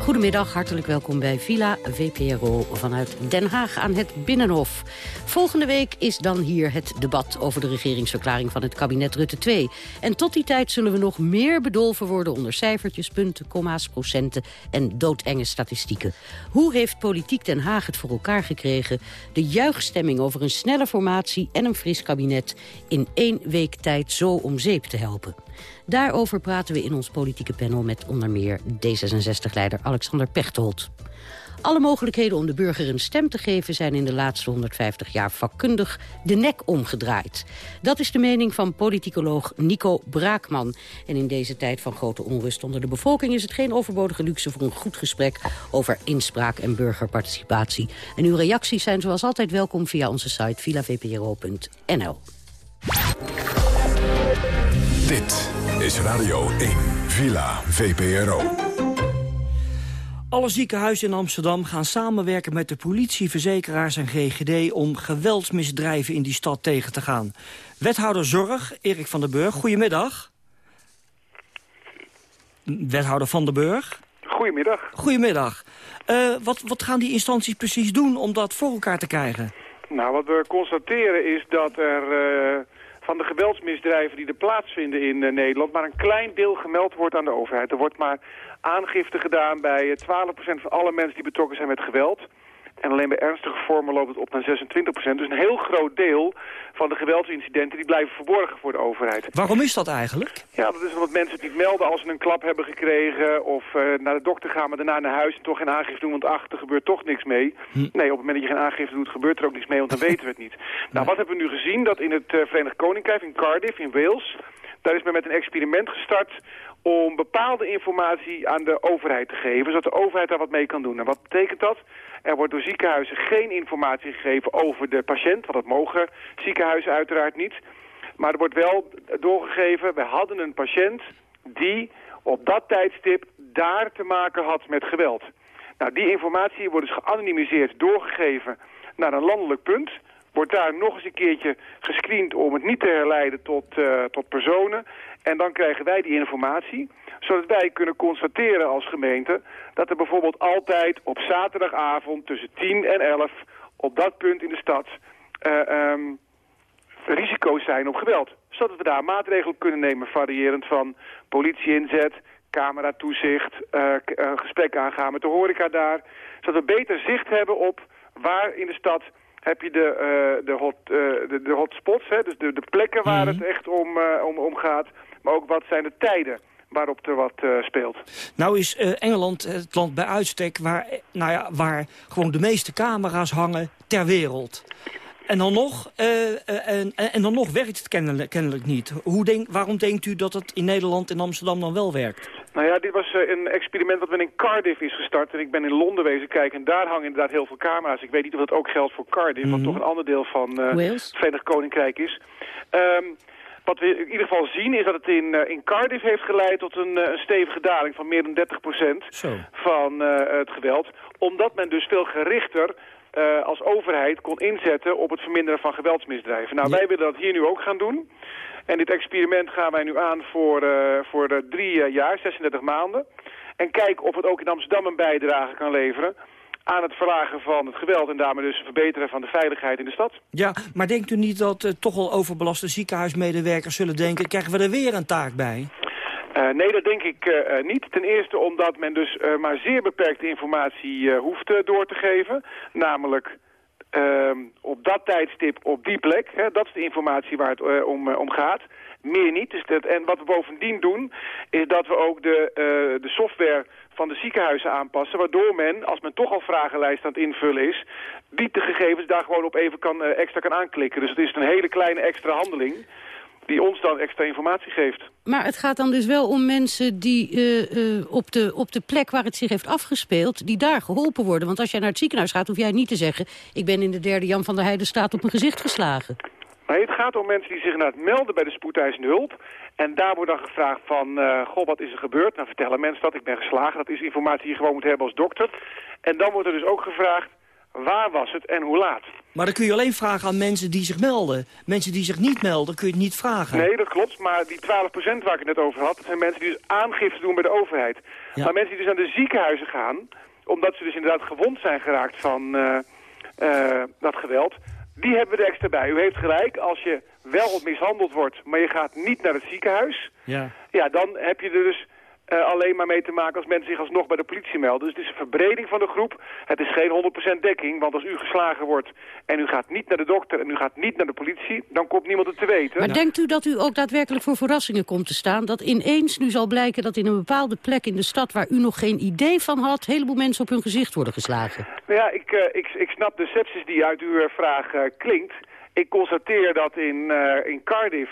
Goedemiddag, hartelijk welkom bij Villa VPRO vanuit Den Haag aan het Binnenhof. Volgende week is dan hier het debat over de regeringsverklaring van het kabinet Rutte 2. En tot die tijd zullen we nog meer bedolven worden onder cijfertjes, punten, komma's, procenten en doodenge statistieken. Hoe heeft politiek Den Haag het voor elkaar gekregen de juichstemming over een snelle formatie en een fris kabinet in één week tijd zo om zeep te helpen? Daarover praten we in ons politieke panel met onder meer D66-leider Alexander Pechtold. Alle mogelijkheden om de burger een stem te geven... zijn in de laatste 150 jaar vakkundig de nek omgedraaid. Dat is de mening van politicoloog Nico Braakman. En in deze tijd van grote onrust onder de bevolking... is het geen overbodige luxe voor een goed gesprek... over inspraak en burgerparticipatie. En uw reacties zijn zoals altijd welkom via onze site villavpro.nl. Dit is Radio 1, Villa VPRO. Alle ziekenhuizen in Amsterdam gaan samenwerken met de politie, verzekeraars en GGD... om geweldsmisdrijven in die stad tegen te gaan. Wethouder Zorg, Erik van der Burg, goedemiddag. Wethouder van der Burg. Goedemiddag. Goedemiddag. Uh, wat, wat gaan die instanties precies doen om dat voor elkaar te krijgen? Nou, wat we constateren is dat er... Uh van de geweldsmisdrijven die er plaatsvinden in uh, Nederland... maar een klein deel gemeld wordt aan de overheid. Er wordt maar aangifte gedaan bij 12% van alle mensen die betrokken zijn met geweld. En alleen bij ernstige vormen loopt het op naar 26% Dus een heel groot deel van de geweldsincidenten die blijven verborgen voor de overheid. Waarom is dat eigenlijk? Ja, dat is omdat mensen het niet melden als ze een klap hebben gekregen... of uh, naar de dokter gaan, maar daarna naar huis en toch geen aangifte doen... want ach, er gebeurt toch niks mee. Hm. Nee, op het moment dat je geen aangifte doet, gebeurt er ook niks mee... want dan weten we het niet. Nou, wat hebben we nu gezien? Dat in het uh, Verenigd Koninkrijk, in Cardiff, in Wales... daar is men met een experiment gestart om bepaalde informatie aan de overheid te geven... zodat de overheid daar wat mee kan doen. En wat betekent dat? Er wordt door ziekenhuizen geen informatie gegeven over de patiënt, want dat mogen ziekenhuizen uiteraard niet. Maar er wordt wel doorgegeven, we hadden een patiënt die op dat tijdstip daar te maken had met geweld. Nou, die informatie wordt dus geanonimiseerd doorgegeven naar een landelijk punt wordt daar nog eens een keertje gescreend om het niet te herleiden tot, uh, tot personen. En dan krijgen wij die informatie, zodat wij kunnen constateren als gemeente... dat er bijvoorbeeld altijd op zaterdagavond tussen 10 en 11 op dat punt in de stad... Uh, um, risico's zijn op geweld. Zodat we daar maatregelen kunnen nemen, variërend van politieinzet, cameratoezicht, uh, gesprek aangaan met de horeca daar. Zodat we beter zicht hebben op waar in de stad heb je de, uh, de, hot, de, de hotspots, hè, dus de, de plekken waar mhm. het echt om, om, om gaat. Maar ook wat zijn de tijden waarop er wat speelt. Nou is Engeland het land bij uitstek waar, nou ja, waar gewoon de meeste camera's hangen ter wereld. En dan nog, en, en, dan nog werkt het kennelijk, kennelijk niet. Hoe denk, waarom denkt u dat het in Nederland en Amsterdam dan wel werkt? Nou ja, dit was een experiment wat men in Cardiff is gestart. En ik ben in Londen wezen kijken en daar hangen inderdaad heel veel camera's. Ik weet niet of dat ook geldt voor Cardiff, mm wat toch een ander deel van uh, het Verenigd Koninkrijk is. Um, wat we in ieder geval zien is dat het in, uh, in Cardiff heeft geleid tot een, een stevige daling van meer dan 30% van het geweld. Omdat men dus veel gerichter als overheid kon inzetten op het verminderen van geweldsmisdrijven. Nou, wij willen dat hier nu ook gaan doen. En dit experiment gaan wij nu aan voor, voor de drie jaar, 36 maanden. En kijken of het ook in Amsterdam een bijdrage kan leveren aan het verlagen van het geweld... en daarmee dus het verbeteren van de veiligheid in de stad. Ja, maar denkt u niet dat uh, toch al overbelaste ziekenhuismedewerkers zullen denken... krijgen we er weer een taak bij? Uh, nee, dat denk ik uh, niet. Ten eerste omdat men dus uh, maar zeer beperkte informatie hoeft door te geven. Namelijk ehm, op dat tijdstip op die plek. Hè, dat is de informatie waar het om, om gaat. Meer niet. Dus en wat we bovendien doen, is dat we ook de, de software van de ziekenhuizen aanpassen. Waardoor men, als men toch al vragenlijst aan het invullen is... die de gegevens daar gewoon op even kan, extra kan aanklikken. Dus het is een hele kleine extra handeling die ons dan extra informatie geeft. Maar het gaat dan dus wel om mensen die uh, op, de, op de plek waar het zich heeft afgespeeld... die daar geholpen worden. Want als jij naar het ziekenhuis gaat, hoef jij niet te zeggen... ik ben in de derde Jan van der Heijden staat op mijn gezicht geslagen. Nee, het gaat om mensen die zich inderdaad melden bij de spoedeisende hulp. En daar wordt dan gevraagd van, uh, goh, wat is er gebeurd? Nou, vertellen mensen dat, ik ben geslagen. Dat is informatie die je gewoon moet hebben als dokter. En dan wordt er dus ook gevraagd, waar was het en hoe laat? Maar dan kun je alleen vragen aan mensen die zich melden. Mensen die zich niet melden, kun je het niet vragen. Nee, dat klopt. Maar die 12% waar ik het net over had... dat zijn mensen die dus aangifte doen bij de overheid. Maar mensen die dus naar de ziekenhuizen gaan... omdat ze dus inderdaad gewond zijn geraakt van uh, uh, dat geweld... die hebben we er extra bij. U heeft gelijk, als je wel mishandeld wordt... maar je gaat niet naar het ziekenhuis... Ja, ja dan heb je er dus uh, alleen maar mee te maken als mensen zich alsnog bij de politie melden. Dus het is een verbreding van de groep. Het is geen 100% dekking, want als u geslagen wordt en u gaat niet naar de dokter en u gaat niet naar de politie, dan komt niemand het te weten. Maar denkt u dat u ook daadwerkelijk voor verrassingen komt te staan? Dat ineens nu zal blijken dat in een bepaalde plek in de stad waar u nog geen idee van had, een heleboel mensen op hun gezicht worden geslagen? Nou ja, ik, uh, ik, ik snap de sepsis die uit uw vraag uh, klinkt. Ik constateer dat in, in Cardiff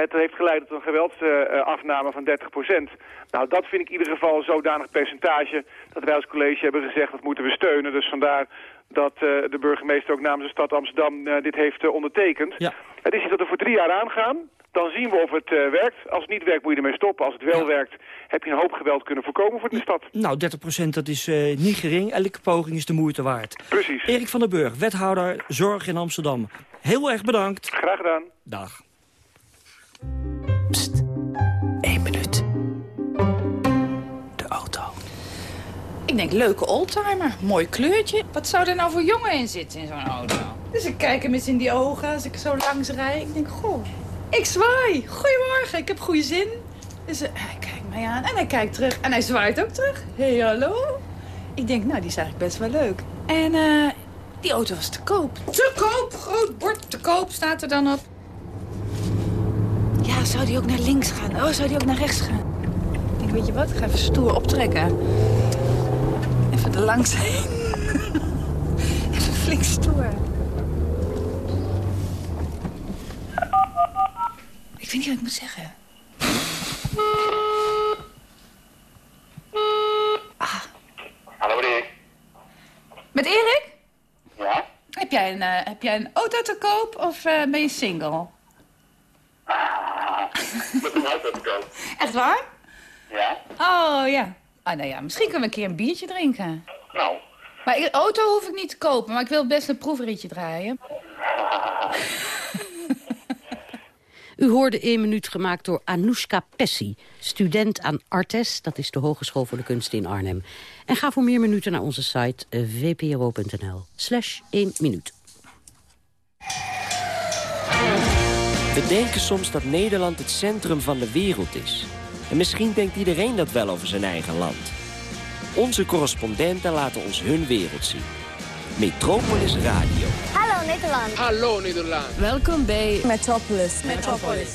het heeft geleid tot een geweldsafname van 30% Nou, dat vind ik in ieder geval zodanig percentage... dat wij als college hebben gezegd, dat moeten we steunen. Dus vandaar dat uh, de burgemeester ook namens de stad Amsterdam uh, dit heeft uh, ondertekend. Ja. Het is iets dat we voor drie jaar aangaan. Dan zien we of het werkt. Als het niet werkt, moet je ermee stoppen. Als het wel werkt, heb je een hoop geweld kunnen voorkomen voor de stad. Nou, 30% dat is niet gering. Elke poging is de moeite waard. Precies. Erik van der Burg, wethouder Zorg in Amsterdam. Heel erg bedankt. Graag gedaan. Dag. Pst, één minuut. De auto. Ik denk, leuke oldtimer. Mooi kleurtje. Wat zou er nou voor jongen in zitten in zo'n auto? Dus ik kijk hem eens in die ogen als ik zo langs rijd. Ik denk, goh, ik zwaai. Goedemorgen, ik heb goede zin. Dus uh, hij kijkt mij aan en hij kijkt terug. En hij zwaait ook terug. Hé, hey, hallo. Ik denk, nou, die is eigenlijk best wel leuk. En eh, die auto was te koop. Te koop! Groot bord te koop staat er dan op. Zou die ook naar links gaan? Oh, zou die ook naar rechts gaan? Ik denk, weet je wat? Ik ga even stoer optrekken. Even er langs heen. even flink stoer. Ik weet niet wat ik moet zeggen. Ah. Hallo Rick. Met Erik? Ja? Heb jij een, eh, heb jij een auto te koop of eh, ben je single? Met een. Echt waar? Ja? Oh, ja. Ah, nou ja, misschien kunnen we een keer een biertje drinken. Nou. Maar ik- auto hoef ik niet te kopen, maar ik wil best een proefritje draaien. U hoorde één minuut gemaakt door Anoushka Pessi, student aan Artes, dat is de Hogeschool voor de Kunsten in Arnhem. En ga voor meer minuten naar onze site eh, vpro.nl slash 1 minuut. We denken soms dat Nederland het centrum van de wereld is. En misschien denkt iedereen dat wel over zijn eigen land. Onze correspondenten laten ons hun wereld zien. Metropolis Radio. Hallo Nederland. Hallo Nederland. Welkom bij Metropolis. Metropolis.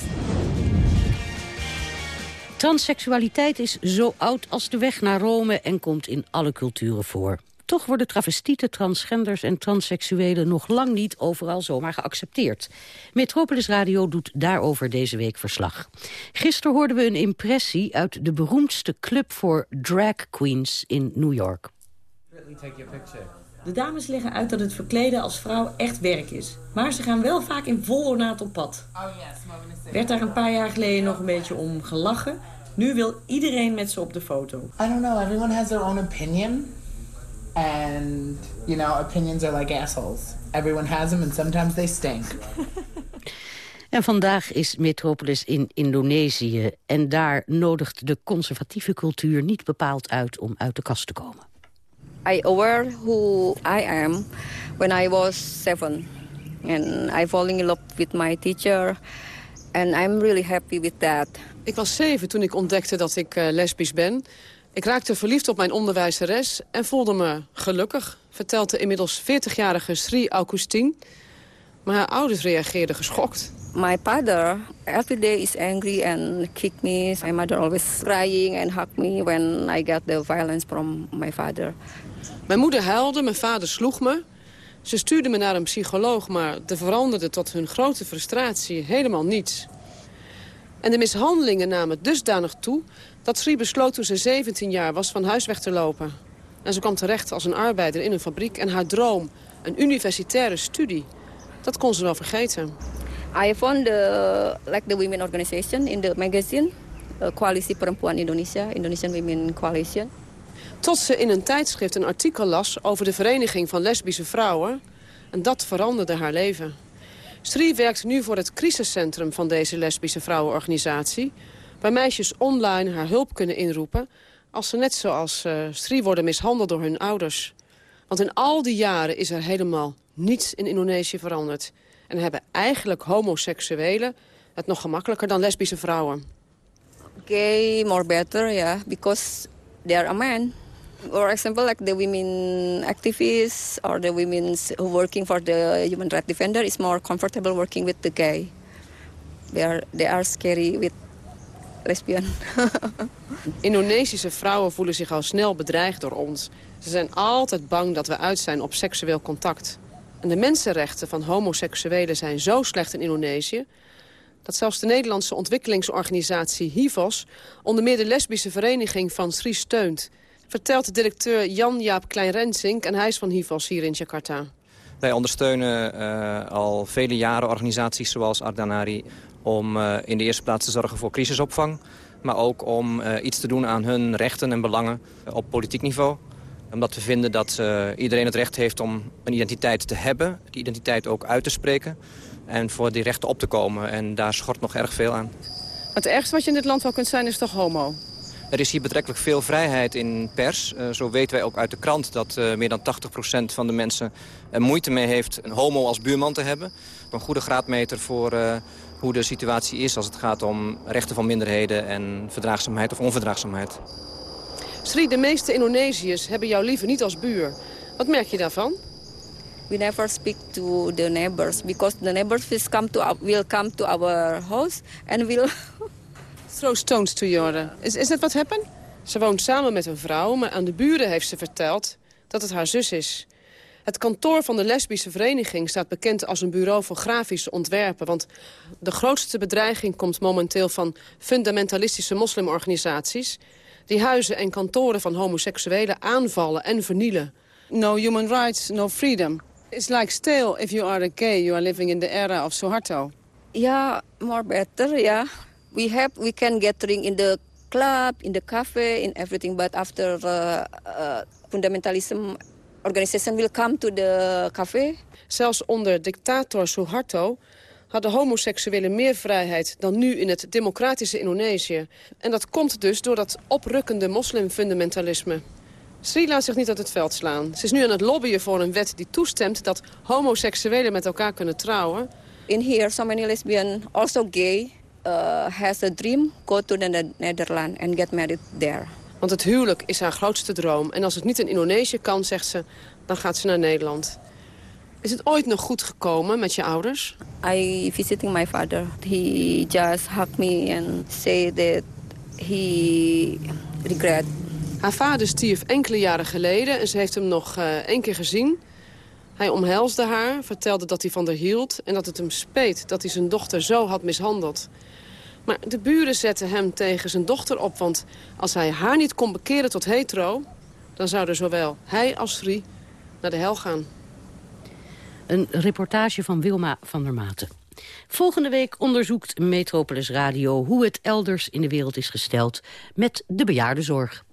Transseksualiteit is zo oud als de weg naar Rome en komt in alle culturen voor. Toch worden travestieten, transgenders en transseksuelen nog lang niet overal zomaar geaccepteerd. Metropolis Radio doet daarover deze week verslag. Gisteren hoorden we een impressie uit de beroemdste club voor drag queens in New York. De dames leggen uit dat het verkleden als vrouw echt werk is. Maar ze gaan wel vaak in vol ornaat op pad. Werd daar een paar jaar geleden nog een beetje om gelachen. Nu wil iedereen met ze op de foto. I don't know. Everyone has their own opinion. And, you know, opinions are like assholes. Everyone has them and sometimes they stink. En vandaag is Metropolis in Indonesië. En daar nodigt de conservatieve cultuur niet bepaald uit om uit de kast te komen. I aware who I am when I was seven. And I falling in love with my teacher. And I'm really happy with that. Ik was zeven toen ik ontdekte dat ik eh, lesbisch ben. Ik raakte verliefd op mijn onderwijzeres en voelde me gelukkig... vertelt de inmiddels 40-jarige Sri Augustine. Maar haar ouders reageerden geschokt. My father every day is angry and kick me. My mother always crying and hug me when I get the violence from my father. Mijn moeder huilde, mijn vader sloeg me. Ze stuurde me naar een psycholoog, maar er veranderde tot hun grote frustratie helemaal niets. En de mishandelingen namen dusdanig toe dat Sri besloot toen ze 17 jaar was van huis weg te lopen. En ze kwam terecht als een arbeider in een fabriek en haar droom, een universitaire studie, dat kon ze wel vergeten. I found the like the women organization in the magazine, uh, Coalitie Perempuan Indonesia, Indonesian Women Coalition. Tot ze in een tijdschrift een artikel las over de vereniging van lesbische vrouwen. En dat veranderde haar leven. Sri werkt nu voor het crisiscentrum van deze lesbische vrouwenorganisatie... waar meisjes online haar hulp kunnen inroepen... als ze net zoals uh, Sri worden mishandeld door hun ouders. Want in al die jaren is er helemaal niets in Indonesië veranderd. En hebben eigenlijk homoseksuelen het nog gemakkelijker dan lesbische vrouwen. Gay more better, yeah, because they are a man. For example, like the women activists or the women who working for the human rights defender is more comfortable working with the gay. They are they are scary with lesbian. Indonesische vrouwen voelen zich al snel bedreigd door ons. Ze zijn altijd bang dat we uit zijn op seksueel contact. En de mensenrechten van homoseksuelen zijn zo slecht in Indonesië... dat zelfs de Nederlandse ontwikkelingsorganisatie HIVOS... onder meer de lesbische vereniging van Sri steunt... vertelt de directeur Jan-Jaap Klein-Rensink... en hij is van HIVOS hier in Jakarta. Wij ondersteunen uh, al vele jaren organisaties zoals Ardanari... om uh, in de eerste plaats te zorgen voor crisisopvang... maar ook om uh, iets te doen aan hun rechten en belangen op politiek niveau omdat we vinden dat uh, iedereen het recht heeft om een identiteit te hebben. Die identiteit ook uit te spreken. En voor die rechten op te komen. En daar schort nog erg veel aan. Het ergste wat je in dit land wel kunt zijn is toch homo? Er is hier betrekkelijk veel vrijheid in pers. Uh, zo weten wij ook uit de krant dat uh, meer dan 80% van de mensen er moeite mee heeft... een homo als buurman te hebben. Een goede graadmeter voor hoe de situatie is als het gaat om rechten van minderheden... en verdraagzaamheid of onverdraagzaamheid. Sri, de meeste Indonesiërs hebben jou liever niet als buur. Wat Wat merk je daarvan? We never speak to the neighbors because the neighbors will come to our, will come to our house and will throw stones to your. Is is that what happened? Ze woont samen met een vrouw, maar aan de buren heeft ze verteld dat het haar zus is. Het kantoor van de lesbische vereniging staat bekend als een bureau voor grafische ontwerpen. Want de grootste bedreiging komt momenteel van fundamentalistische moslimorganisaties... die huizen en kantoren van homoseksuelen aanvallen en vernielen. No human rights, no freedom. It's like still, if you are a gay, you are living in the era of Suharto. Yeah, more better, yeah. We have, we can gathering in the club, in the cafe, in everything. But after uh, uh, fundamentalism organization will come to the cafe. Zelfs onder dictator Suharto hadden homoseksuelen meer vrijheid dan nu in het democratische Indonesië. En dat komt dus door dat oprukkende moslimfundamentalisme. Sri laat zich niet uit het veld slaan. Ze is nu aan het lobbyen voor een wet die toestemt dat homoseksuelen met elkaar kunnen trouwen. In here, so many lesbian, also gay, uh, has a dream, go to the Netherlands and get married there. Want het huwelijk is haar grootste droom. En als het niet in Indonesië kan, zegt ze, dan gaat ze naar Nederland. Is het ooit nog goed gekomen met je ouders? I visiting my father. He just hugged me and say that he regret. Haar vader stierf enkele jaren geleden en ze heeft hem nog uh, één keer gezien. Hij omhelsde haar, vertelde dat hij van haar hield... en dat het hem speet dat hij zijn dochter zo had mishandeld. Maar de buren zetten hem tegen zijn dochter op... want als hij haar niet kon bekeren tot hetero... dan zouden zowel hij als Sri naar de hel gaan. Een reportage van Wilma van der Maten. Volgende week onderzoekt Metropolis Radio hoe het elders in de wereld is gesteld met de bejaardenzorg.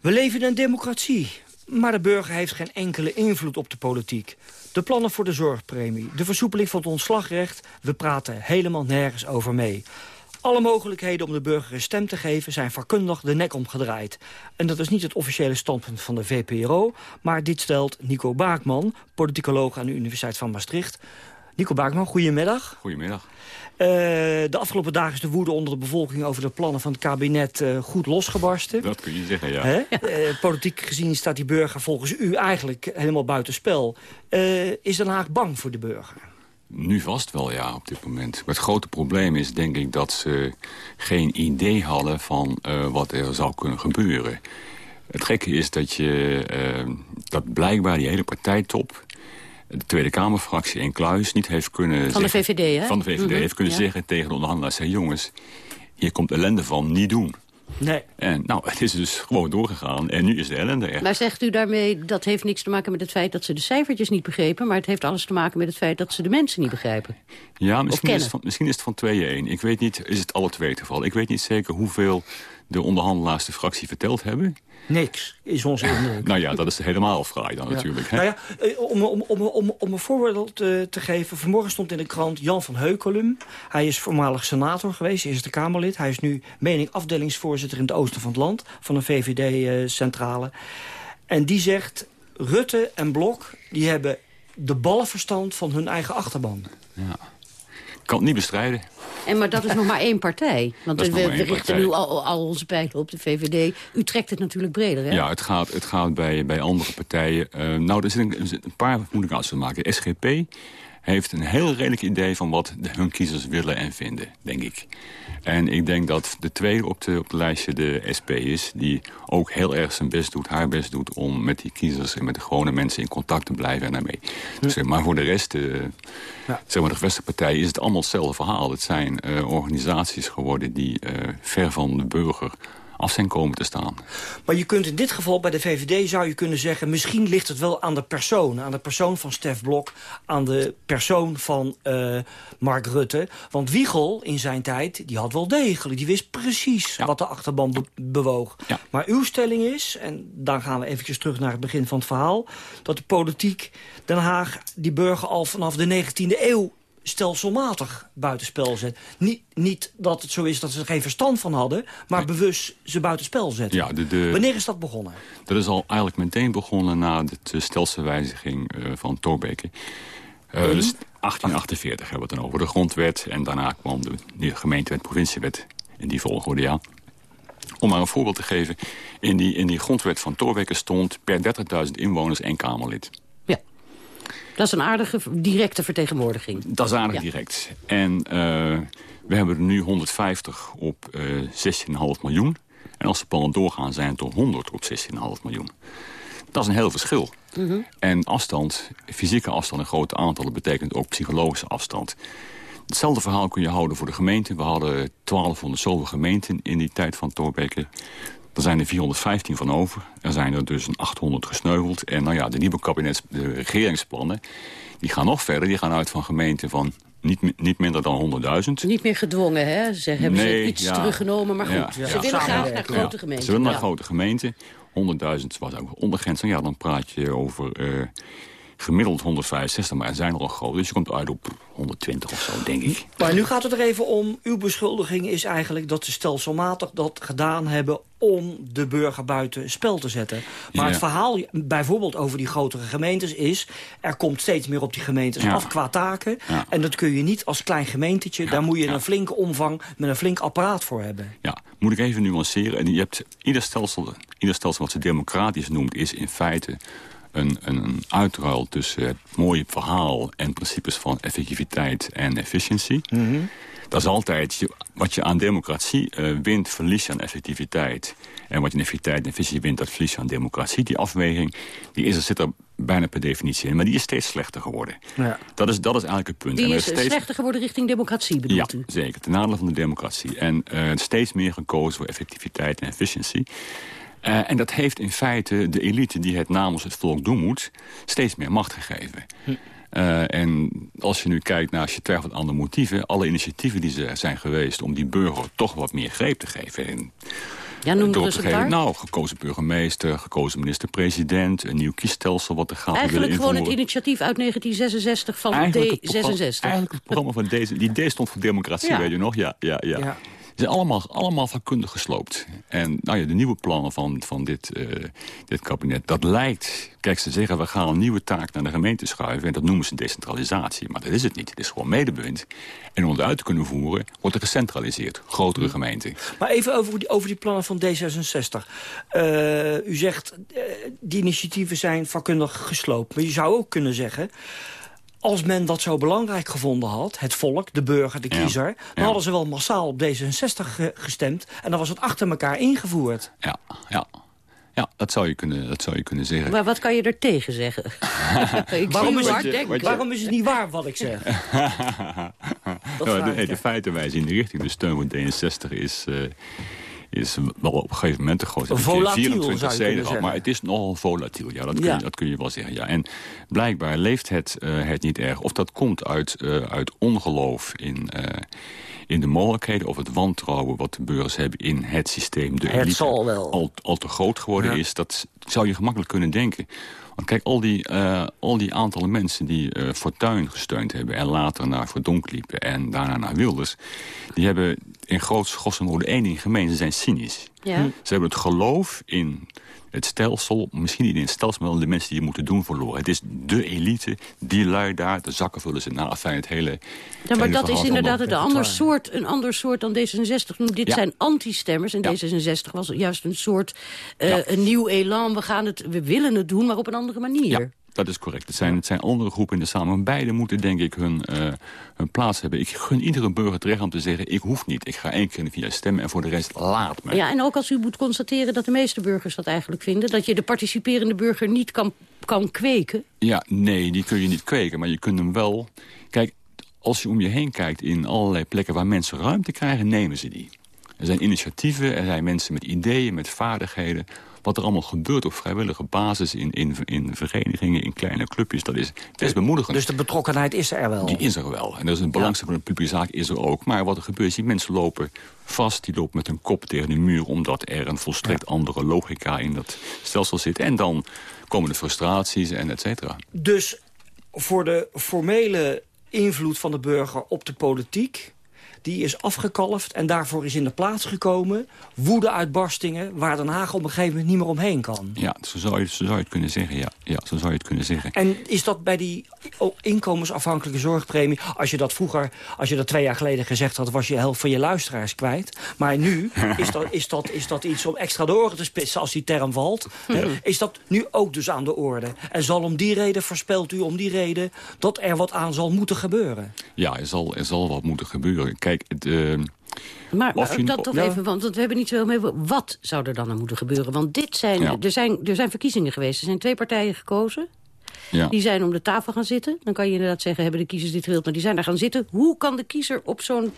We leven in een democratie, maar de burger heeft geen enkele invloed op de politiek. De plannen voor de zorgpremie, de versoepeling van het ontslagrecht... we praten helemaal nergens over mee. Alle mogelijkheden om de burger een stem te geven zijn vakkundig de nek omgedraaid. En dat is niet het officiële standpunt van de VPRO... maar dit stelt Nico Baakman, politicoloog aan de Universiteit van Maastricht. Nico Baakman, goedemiddag. Goedemiddag. Uh, de afgelopen dagen is de woede onder de bevolking over de plannen van het kabinet uh, goed losgebarsten. Dat kun je zeggen, ja. Uh, politiek gezien staat die burger volgens u eigenlijk helemaal buitenspel. is Den Haag bang voor de burger? Nu vast wel, ja, op dit moment. Maar het grote probleem is, denk ik, dat ze geen idee hadden van wat er zou kunnen gebeuren. Het gekke is dat, je, dat blijkbaar die hele partijtop de Tweede Kamerfractie in Kluis niet heeft kunnen... Van de VVD, hè? Van de VVD mm -hmm. heeft kunnen ja. zeggen tegen de onderhandelaars... Zeg, jongens, hier komt ellende van, niet doen. Nee. En nou, het is dus gewoon doorgegaan en nu is de ellende er. Maar zegt u daarmee, dat heeft niks te maken met het feit dat ze de cijfertjes niet begrepen... maar het heeft alles te maken met het feit dat ze de mensen niet begrijpen? Ja, misschien, is het, van, misschien is het van 2-1. Ik weet niet, is het alle twee het geval. Ik weet niet zeker hoeveel de onderhandelaars de fractie verteld hebben... Niks, is onze indruk. nou ja, dat is helemaal fraai dan ja. natuurlijk. Hè? Nou ja, om, om, om, om, om een voorbeeld te, te, geven. Vanmorgen stond in de krant Jan van Heukelum. Hij is voormalig senator geweest, Eerste Kamerlid. Hij is nu mening afdelingsvoorzitter in het oosten van het land... van een VVD-centrale. En die zegt, Rutte en Blok... die hebben de ballenverstand van hun eigen achterban. Ja. Ik kan het niet bestrijden. En maar dat is nog maar één partij. Want we, we richten partij. nu al, al onze pijlen op de VVD. U trekt het natuurlijk breder, hè? Ja, het gaat, het gaat bij, bij andere partijen. Uh, nou, er zitten een, een paar moeilijke uitspraken maken. SGP heeft een heel redelijk idee van wat de, hun kiezers willen en vinden, denk ik. En ik denk dat de tweede op de, op de lijstje de SP is... die ook heel erg zijn best doet, haar best doet... om met die kiezers en met de gewone mensen in contact te blijven en daarmee. Dus, uh, maar voor de rest, uh, ja. zeg maar de gevestigde partijen... is het allemaal hetzelfde verhaal. Het zijn uh, organisaties geworden die ver van de burger af zijn komen te staan. Maar je kunt in dit geval bij de VVD zou je kunnen zeggen... misschien ligt het wel aan de persoon. Aan de persoon van Stef Blok. Aan de persoon van uh, Mark Rutte. Want Wiegel in zijn tijd, die had wel degelijk. Die wist precies ja. wat de achterban be bewoog. Ja. Maar uw stelling is, en dan gaan we eventjes terug naar het begin van het verhaal... dat de politiek Den Haag die burger al vanaf de 19e eeuw stelselmatig buitenspel zet. Niet, niet dat het zo is dat ze er geen verstand van hadden... maar nee. bewust ze buitenspel zetten. Ja, de, de, Wanneer is dat begonnen? Dat is al eigenlijk meteen begonnen na de stelselwijziging uh, van Thorbecke. Uh, dus 1848 hebben we het dan over de grondwet... en daarna kwam de, de gemeentewet, provinciewet in die volgorde, ja. Om maar een voorbeeld te geven, in die, in die grondwet van Thorbecke stond per 30.000 inwoners één Kamerlid. Dat is een aardige directe vertegenwoordiging. Dat is aardig Ja. direct. En eh, we hebben er nu 150 op eh 16,5 miljoen. En als de plannen doorgaan zijn het er 100 op 16,5 miljoen. Dat is een heel verschil. Mhm. En afstand, fysieke afstand en grote aantallen betekent ook psychologische afstand. Hetzelfde verhaal kun je houden voor de gemeente. We hadden 1200 zoveel gemeenten in die tijd van Thorbecke. Er zijn er 415 van over. Er zijn er dus een 800 gesneuveld. En nou ja, de nieuwe kabinets, de regeringsplannen, die gaan nog verder. Die gaan uit van gemeenten van niet, niet minder dan 100.000. Niet meer gedwongen, hè? Ze hebben Nee, ze iets ja. teruggenomen, maar goed. Ja, Ze ja. willen graag naar grote Ja, gemeenten. Ze willen naar Ja. grote gemeenten. 100.000 was ook ondergrens. En ja, dan praat je over eh, gemiddeld 165, maar er zijn er al groot. Dus je komt uit op 120 of zo, denk ik. Maar nu gaat het er even om. Uw beschuldiging is eigenlijk dat ze stelselmatig dat gedaan hebben... om de burger buiten spel te zetten. Maar Ja. het verhaal bijvoorbeeld over die grotere gemeentes is... er komt steeds meer op die gemeentes Ja. af qua taken. Ja. En dat kun je niet als klein gemeentetje. Daar moet je een flinke omvang met een flink apparaat voor hebben. Ja, moet ik even nuanceren. En je hebt ieder stelsel, ieder stelsel wat ze democratisch noemt... is in feite een, een, een uitruil tussen het mooie verhaal... en principes van effectiviteit en efficiëntie. Dat is altijd, je- wat je aan democratie eh, wint, verlies je aan effectiviteit. En wat je aan effectiviteit en efficiëntie wint, dat verlies je aan democratie. Die afweging, die is er, zit er bijna per definitie in. Maar die is steeds slechter geworden. Ja. Dat, is, dat is eigenlijk het punt. Die En er is steeds... slechter geworden richting democratie, bedoelt Ja, u? zeker. Ten nadele van de democratie. En eh, steeds meer gekozen voor effectiviteit en efficiëntie. Eh, en dat heeft in feite de elite die het namens het volk doen moet... steeds meer macht gegeven. Eh, en als je nu kijkt naar, als je twijfelt aan de motieven... alle initiatieven die er zijn geweest om die burger toch wat meer greep te geven... En Ja, noem door te geven, nou, gekozen burgemeester, gekozen minister-president... een nieuw kiesstelsel wat er gaat Eigenlijk gewoon het initiatief uit 1966 van Eigenlijk het programma- D66. Eigenlijk het programma van deze... Die D stond voor democratie, Ja. weet je nog? Ja, ja, ja. Ja. Ze zijn allemaal, allemaal vakkundig gesloopt. En nou ja, de nieuwe plannen van, van dit, eh, dit kabinet, dat lijkt... Kijk, ze zeggen, we gaan een nieuwe taak naar de gemeente schuiven... en dat noemen ze decentralisatie. Maar dat is het niet. Het is gewoon medebewind. En om het uit te kunnen voeren, wordt er gecentraliseerd. Grotere gemeenten. Maar even over die, over die plannen van D66. Eh, u zegt, eh, die initiatieven zijn vakkundig gesloopt. Maar je zou ook kunnen zeggen... als men dat zo belangrijk gevonden had, het volk, de burger, de Ja. kiezer... dan Ja. hadden ze wel massaal op D66 ge- gestemd... en dan was het achter elkaar ingevoerd. Ja, ja. Ja, dat zou je kunnen, dat zou je kunnen zeggen. Maar wat kan je er tegen zeggen? Waarom is, het, je- waarom is het niet waar wat ik zeg? Vraag de, de ja. feiten wijzen in de richting. De steun voor D66 is, eh, is wel op een gegeven moment te groot. Volatiel, 24 zou je kunnen zetels, zeggen. Maar het is nogal volatiel, ja, dat, kun Ja. Je, dat kun je wel zeggen. Ja. En blijkbaar leeft het, eh, het niet erg. Of dat komt uit, eh, uit ongeloof in, eh, in de mogelijkheden... of het wantrouwen wat de burgers hebben in het systeem. De Het elite zal wel. Al, al te groot geworden Ja. is, dat zou je gemakkelijk kunnen denken. Want kijk, al die, al die aantallen mensen die eh Fortuyn gesteund hebben... en later naar Verdonk liepen en daarna naar Wilders... die hebben in grootste grosso modo één ding gemeen. Ze zijn cynisch. Ja. Ze hebben het geloof in het stelsel, misschien niet in het stelsel... maar wel de mensen die het moeten doen verloren. Het is de elite, die lui daar, de zakken vullen ze na. Enfin, het hele, Ja, maar dat is inderdaad een ander, soort, een ander soort dan D66. Dit Ja. zijn anti-stemmers en D66 was juist een soort eh, Ja. een nieuw elan. We, gaan het, we willen het doen, maar op een andere manier. Dat is correct. Het zijn, het zijn andere groepen in de samenleving. Beide moeten denk ik hun, eh, hun plaats hebben. Ik gun iedere burger het recht om te zeggen... ik hoef niet, ik ga één keer via stemmen... en voor de rest laat me. Ja, en ook als u moet constateren dat de meeste burgers dat eigenlijk vinden... dat je de participerende burger niet kan, kan kweken. Ja, nee, die kun je niet kweken, maar je kunt hem wel... Kijk, als je om je heen kijkt in allerlei plekken waar mensen ruimte krijgen... nemen ze die. Er zijn initiatieven, er zijn mensen met ideeën, met vaardigheden... Wat er allemaal gebeurt op vrijwillige basis in, in, in verenigingen, in kleine clubjes... dat is best bemoedigend. Dus de betrokkenheid is er wel. Die is er wel. En dat is een belangstelling van de publieke zaak is er ook. Maar wat er gebeurt is, die mensen lopen vast. Die lopen met hun kop tegen de muur... omdat er een volstrekt andere logica in dat stelsel zit. En dan komen de frustraties en et cetera. Dus voor de formele invloed van de burger op de politiek... die is afgekalfd en daarvoor is in de plaats gekomen... woede-uitbarstingen waar Den Haag op een gegeven moment niet meer omheen kan. Ja, zo zou je, zo zou je het kunnen zeggen, ja. ja. Zo zou je het kunnen zeggen. En is dat bij die inkomensafhankelijke zorgpremie... als je dat vroeger, als je dat twee jaar geleden gezegd had... was je helft van je luisteraars kwijt. Maar nu is dat, is dat, is dat iets om extra de oren te spitsen als die term valt. Is dat nu ook dus aan de orde? En zal om die reden, voorspelt u om die reden... dat er wat aan zal moeten gebeuren? Ja, er zal, er zal wat moeten gebeuren. Kijk, Maar, maar dat toch even, want we hebben niet zo mee. Wat zou er dan aan moeten gebeuren? Want dit zijn, er, zijn, er zijn verkiezingen geweest. Er zijn twee partijen gekozen. Ja. Die zijn om de tafel gaan zitten. Dan kan je inderdaad zeggen, hebben de kiezers dit gewild? Maar die zijn daar gaan zitten. Hoe kan de kiezer op zo'n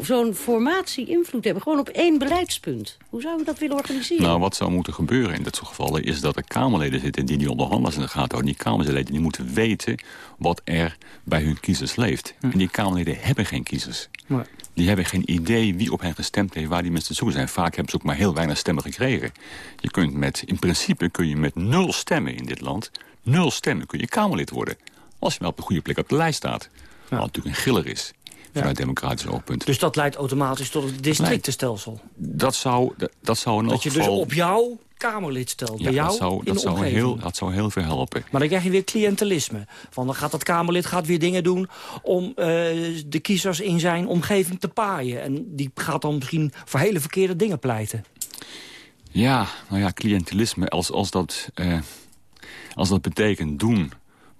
zo'n formatie invloed hebben? Gewoon op één beleidspunt. Hoe zouden we dat willen organiseren? Nou, wat zou moeten gebeuren in dit soort gevallen... is dat er Kamerleden zitten die die onderhandelaars in de gaten houden. Die Kamerleden die moeten weten wat er bij hun kiezers leeft. En die Kamerleden hebben geen kiezers. Die hebben geen idee wie op hen gestemd heeft, waar die mensen zoeken zijn. Vaak hebben ze ook maar heel weinig stemmen gekregen. Je kunt met, in principe kun je met nul stemmen in dit land... nul stemmen kun je Kamerlid worden. Als je wel op de goede plek op de lijst staat. Wat natuurlijk een giller is vanuit democratisch oogpunt. Dus dat leidt automatisch tot het districtenstelsel? Dat zou, dat, dat zou in Dat je dus op jouw Kamerlid stelt, bij jou dat zou, in dat zou heel, Dat zou heel veel helpen. Maar dan krijg je weer cliëntelisme. Van dan gaat dat Kamerlid gaat weer dingen doen om uh, de kiezers in zijn omgeving te paaien. En die gaat dan misschien voor hele verkeerde dingen pleiten. Ja, nou ja, cliëntelisme, als, als, dat, uh, als dat betekent doen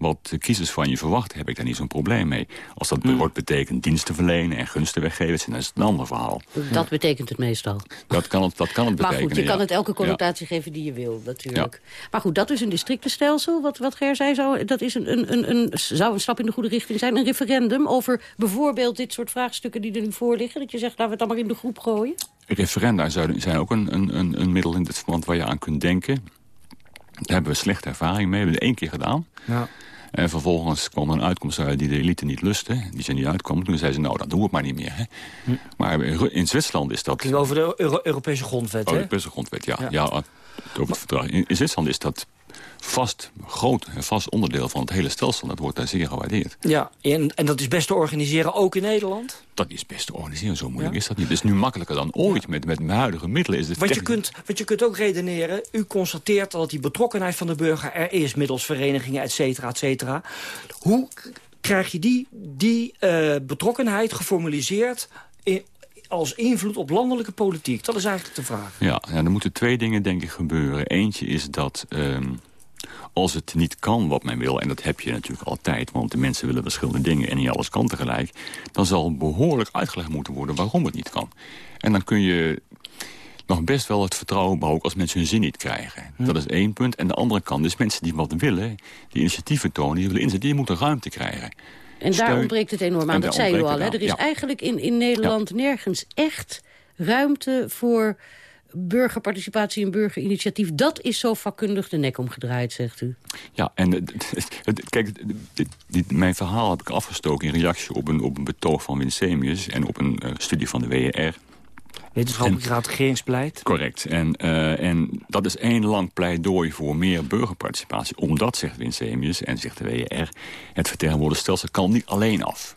wat de kiezers van je verwachten, heb ik daar niet zo'n probleem mee. Als dat hmm. wordt betekent diensten verlenen en gunsten weggeven, dan is het een ander verhaal. Dat betekent het meestal. Dat kan het, dat kan het betekenen, Maar goed, je kan het elke connotatie geven die je wil, natuurlijk. Maar goed, dat is een districtenstelsel, wat, wat Ger zei. Zou, dat is een, een, een, een, zou een stap in de goede richting zijn. Een referendum over bijvoorbeeld dit soort vraagstukken die er nu voor liggen. Dat je zegt, laten we het dan maar in de groep gooien. Referenda zijn ook een, een, een middel in dit verband waar je aan kunt denken. Daar hebben we slechte ervaring mee. We hebben het één keer gedaan. Ja. En vervolgens kwam er een uitkomst uit die de elite niet lustte. Die ze niet uitkwam. Toen zei ze, nou, dat doen we het maar niet meer. Hè. Hm. Maar in Zwitserland is dat... over de Europese grondwet, hè? Europese grondwet, ja. ja. ja over het verdrag. In, in Zwitserland is dat vast, groot, vast onderdeel van het hele stelsel. Dat wordt daar zeer gewaardeerd. Ja, en, en dat is best te organiseren, ook in Nederland? Dat is best te organiseren, zo moeilijk is dat niet. Het is nu makkelijker dan ooit. Met, met huidige middelen is het want je, kunt, want je kunt ook redeneren, u constateert dat die betrokkenheid van de burger er is... middels verenigingen, et cetera, et cetera. Hoe krijg je die, die uh, betrokkenheid geformaliseerd... In, als invloed op landelijke politiek? Dat is eigenlijk de vraag. Ja, ja er moeten twee dingen denk ik gebeuren. Eentje is dat... Um, als het niet kan wat men wil, en dat heb je natuurlijk altijd... want de mensen willen verschillende dingen en niet alles kan tegelijk... dan zal behoorlijk uitgelegd moeten worden waarom het niet kan. En dan kun je nog best wel het vertrouwen bouwen als mensen hun zin niet krijgen. Hm. Dat is één punt. En de andere kant is mensen die wat willen, die initiatieven tonen... die willen inzetten, die moeten ruimte krijgen. En daar ontbreekt het enorm aan, dat zei u al. Hè? Er is eigenlijk in, in Nederland nergens echt ruimte voor burgerparticipatie en burgerinitiatief... dat is zo vakkundig de nek omgedraaid, zegt u. Ja, en kijk, mijn verhaal heb ik afgestoken... in reactie op een, op een betoog van Winsemius... en op een uh, studie van de WER... Wetenschappelijk regeringsbeleid. Correct. En, uh, en dat is één lang pleidooi voor meer burgerparticipatie. Omdat, zegt Winsemius en zegt de WER... het vertegenwoordigd stelsel kan niet alleen af.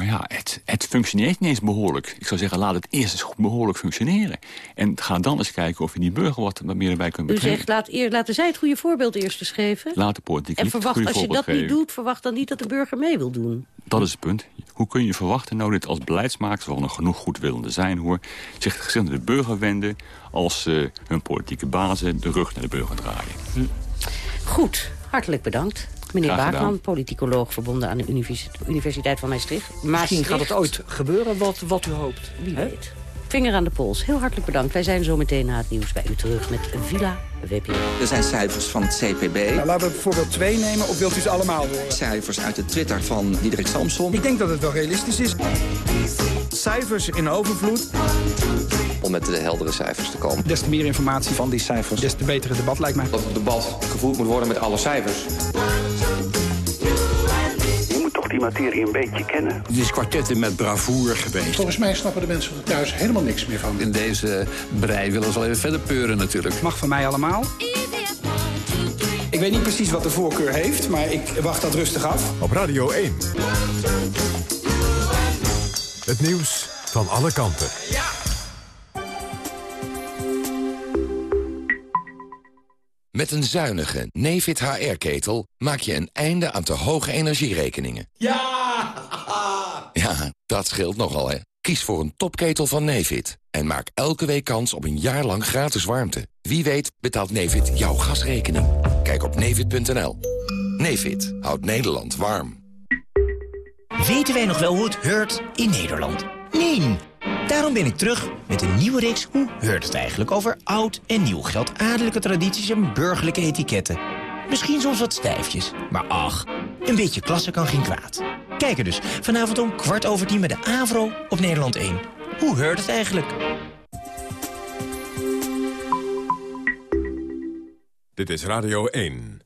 Maar ja, het, het functioneert niet eens behoorlijk. Ik zou zeggen, laat het eerst eens behoorlijk functioneren. En ga dan eens kijken of je die burger wat, meer erbij kunt betrekken. U zegt, laat, eer, laten zij het goede voorbeeld eerst eens geven. Laat de politiek En verwacht, als je dat niet doet, verwacht dan niet dat de burger mee wil doen. Dat is het punt. Hoe kun je verwachten nou dit als beleidsmakers... waar nog genoeg goedwillende zijn, hoor... zich, naar de burger wenden... als uh, hun politieke bazen de rug naar de burger draaien. Hm. Goed, hartelijk bedankt. Meneer Baakman, politicoloog verbonden aan de Universiteit van Maastricht. Misschien gaat het ooit gebeuren wat, wat u hoopt. Wie weet. Vinger aan de pols. Heel hartelijk bedankt. Wij zijn zo meteen na het nieuws bij u terug met Villa WP. Er zijn cijfers van het CPB. Nou, laten we bijvoorbeeld twee nemen, of wilt u ze allemaal horen? Cijfers uit de Twitter van Diederik Samson. Ik denk dat het wel realistisch is. Cijfers in overvloed. Om met de heldere cijfers te komen. Des te meer informatie van die cijfers, des te beter het debat lijkt mij. Dat het debat gevoerd moet worden met alle cijfers die materie een beetje kennen. Het is kwartetten met bravoure geweest. Volgens mij snappen de mensen er thuis helemaal niks meer van. In deze brei willen ze wel even verder peuren natuurlijk. Mag van mij allemaal. Ik weet niet precies wat de voorkeur heeft, maar ik wacht dat rustig af. Op Radio 1. Het nieuws van alle kanten. Met een zuinige Nefit HR-ketel maak je een einde aan te hoge energierekeningen. Ja! Ja, dat scheelt nogal, hè. Kies voor een topketel van Nefit. En maak elke week kans op een jaar lang gratis warmte. Wie weet betaalt Nefit jouw gasrekening. Kijk op nefit.nl. Nefit houdt Nederland warm. Weten wij nog wel hoe het heurt in Nederland? Nee. Daarom ben ik terug met een nieuwe reeks Hoe heurt het eigenlijk over oud en nieuw geld, adellijke tradities en burgerlijke etiketten. Misschien soms wat stijfjes, maar ach, een beetje klasse kan geen kwaad. Kijk er dus vanavond om kwart over tien bij de AVRO op Nederland 1. Hoe heurt het eigenlijk? Dit is Radio 1.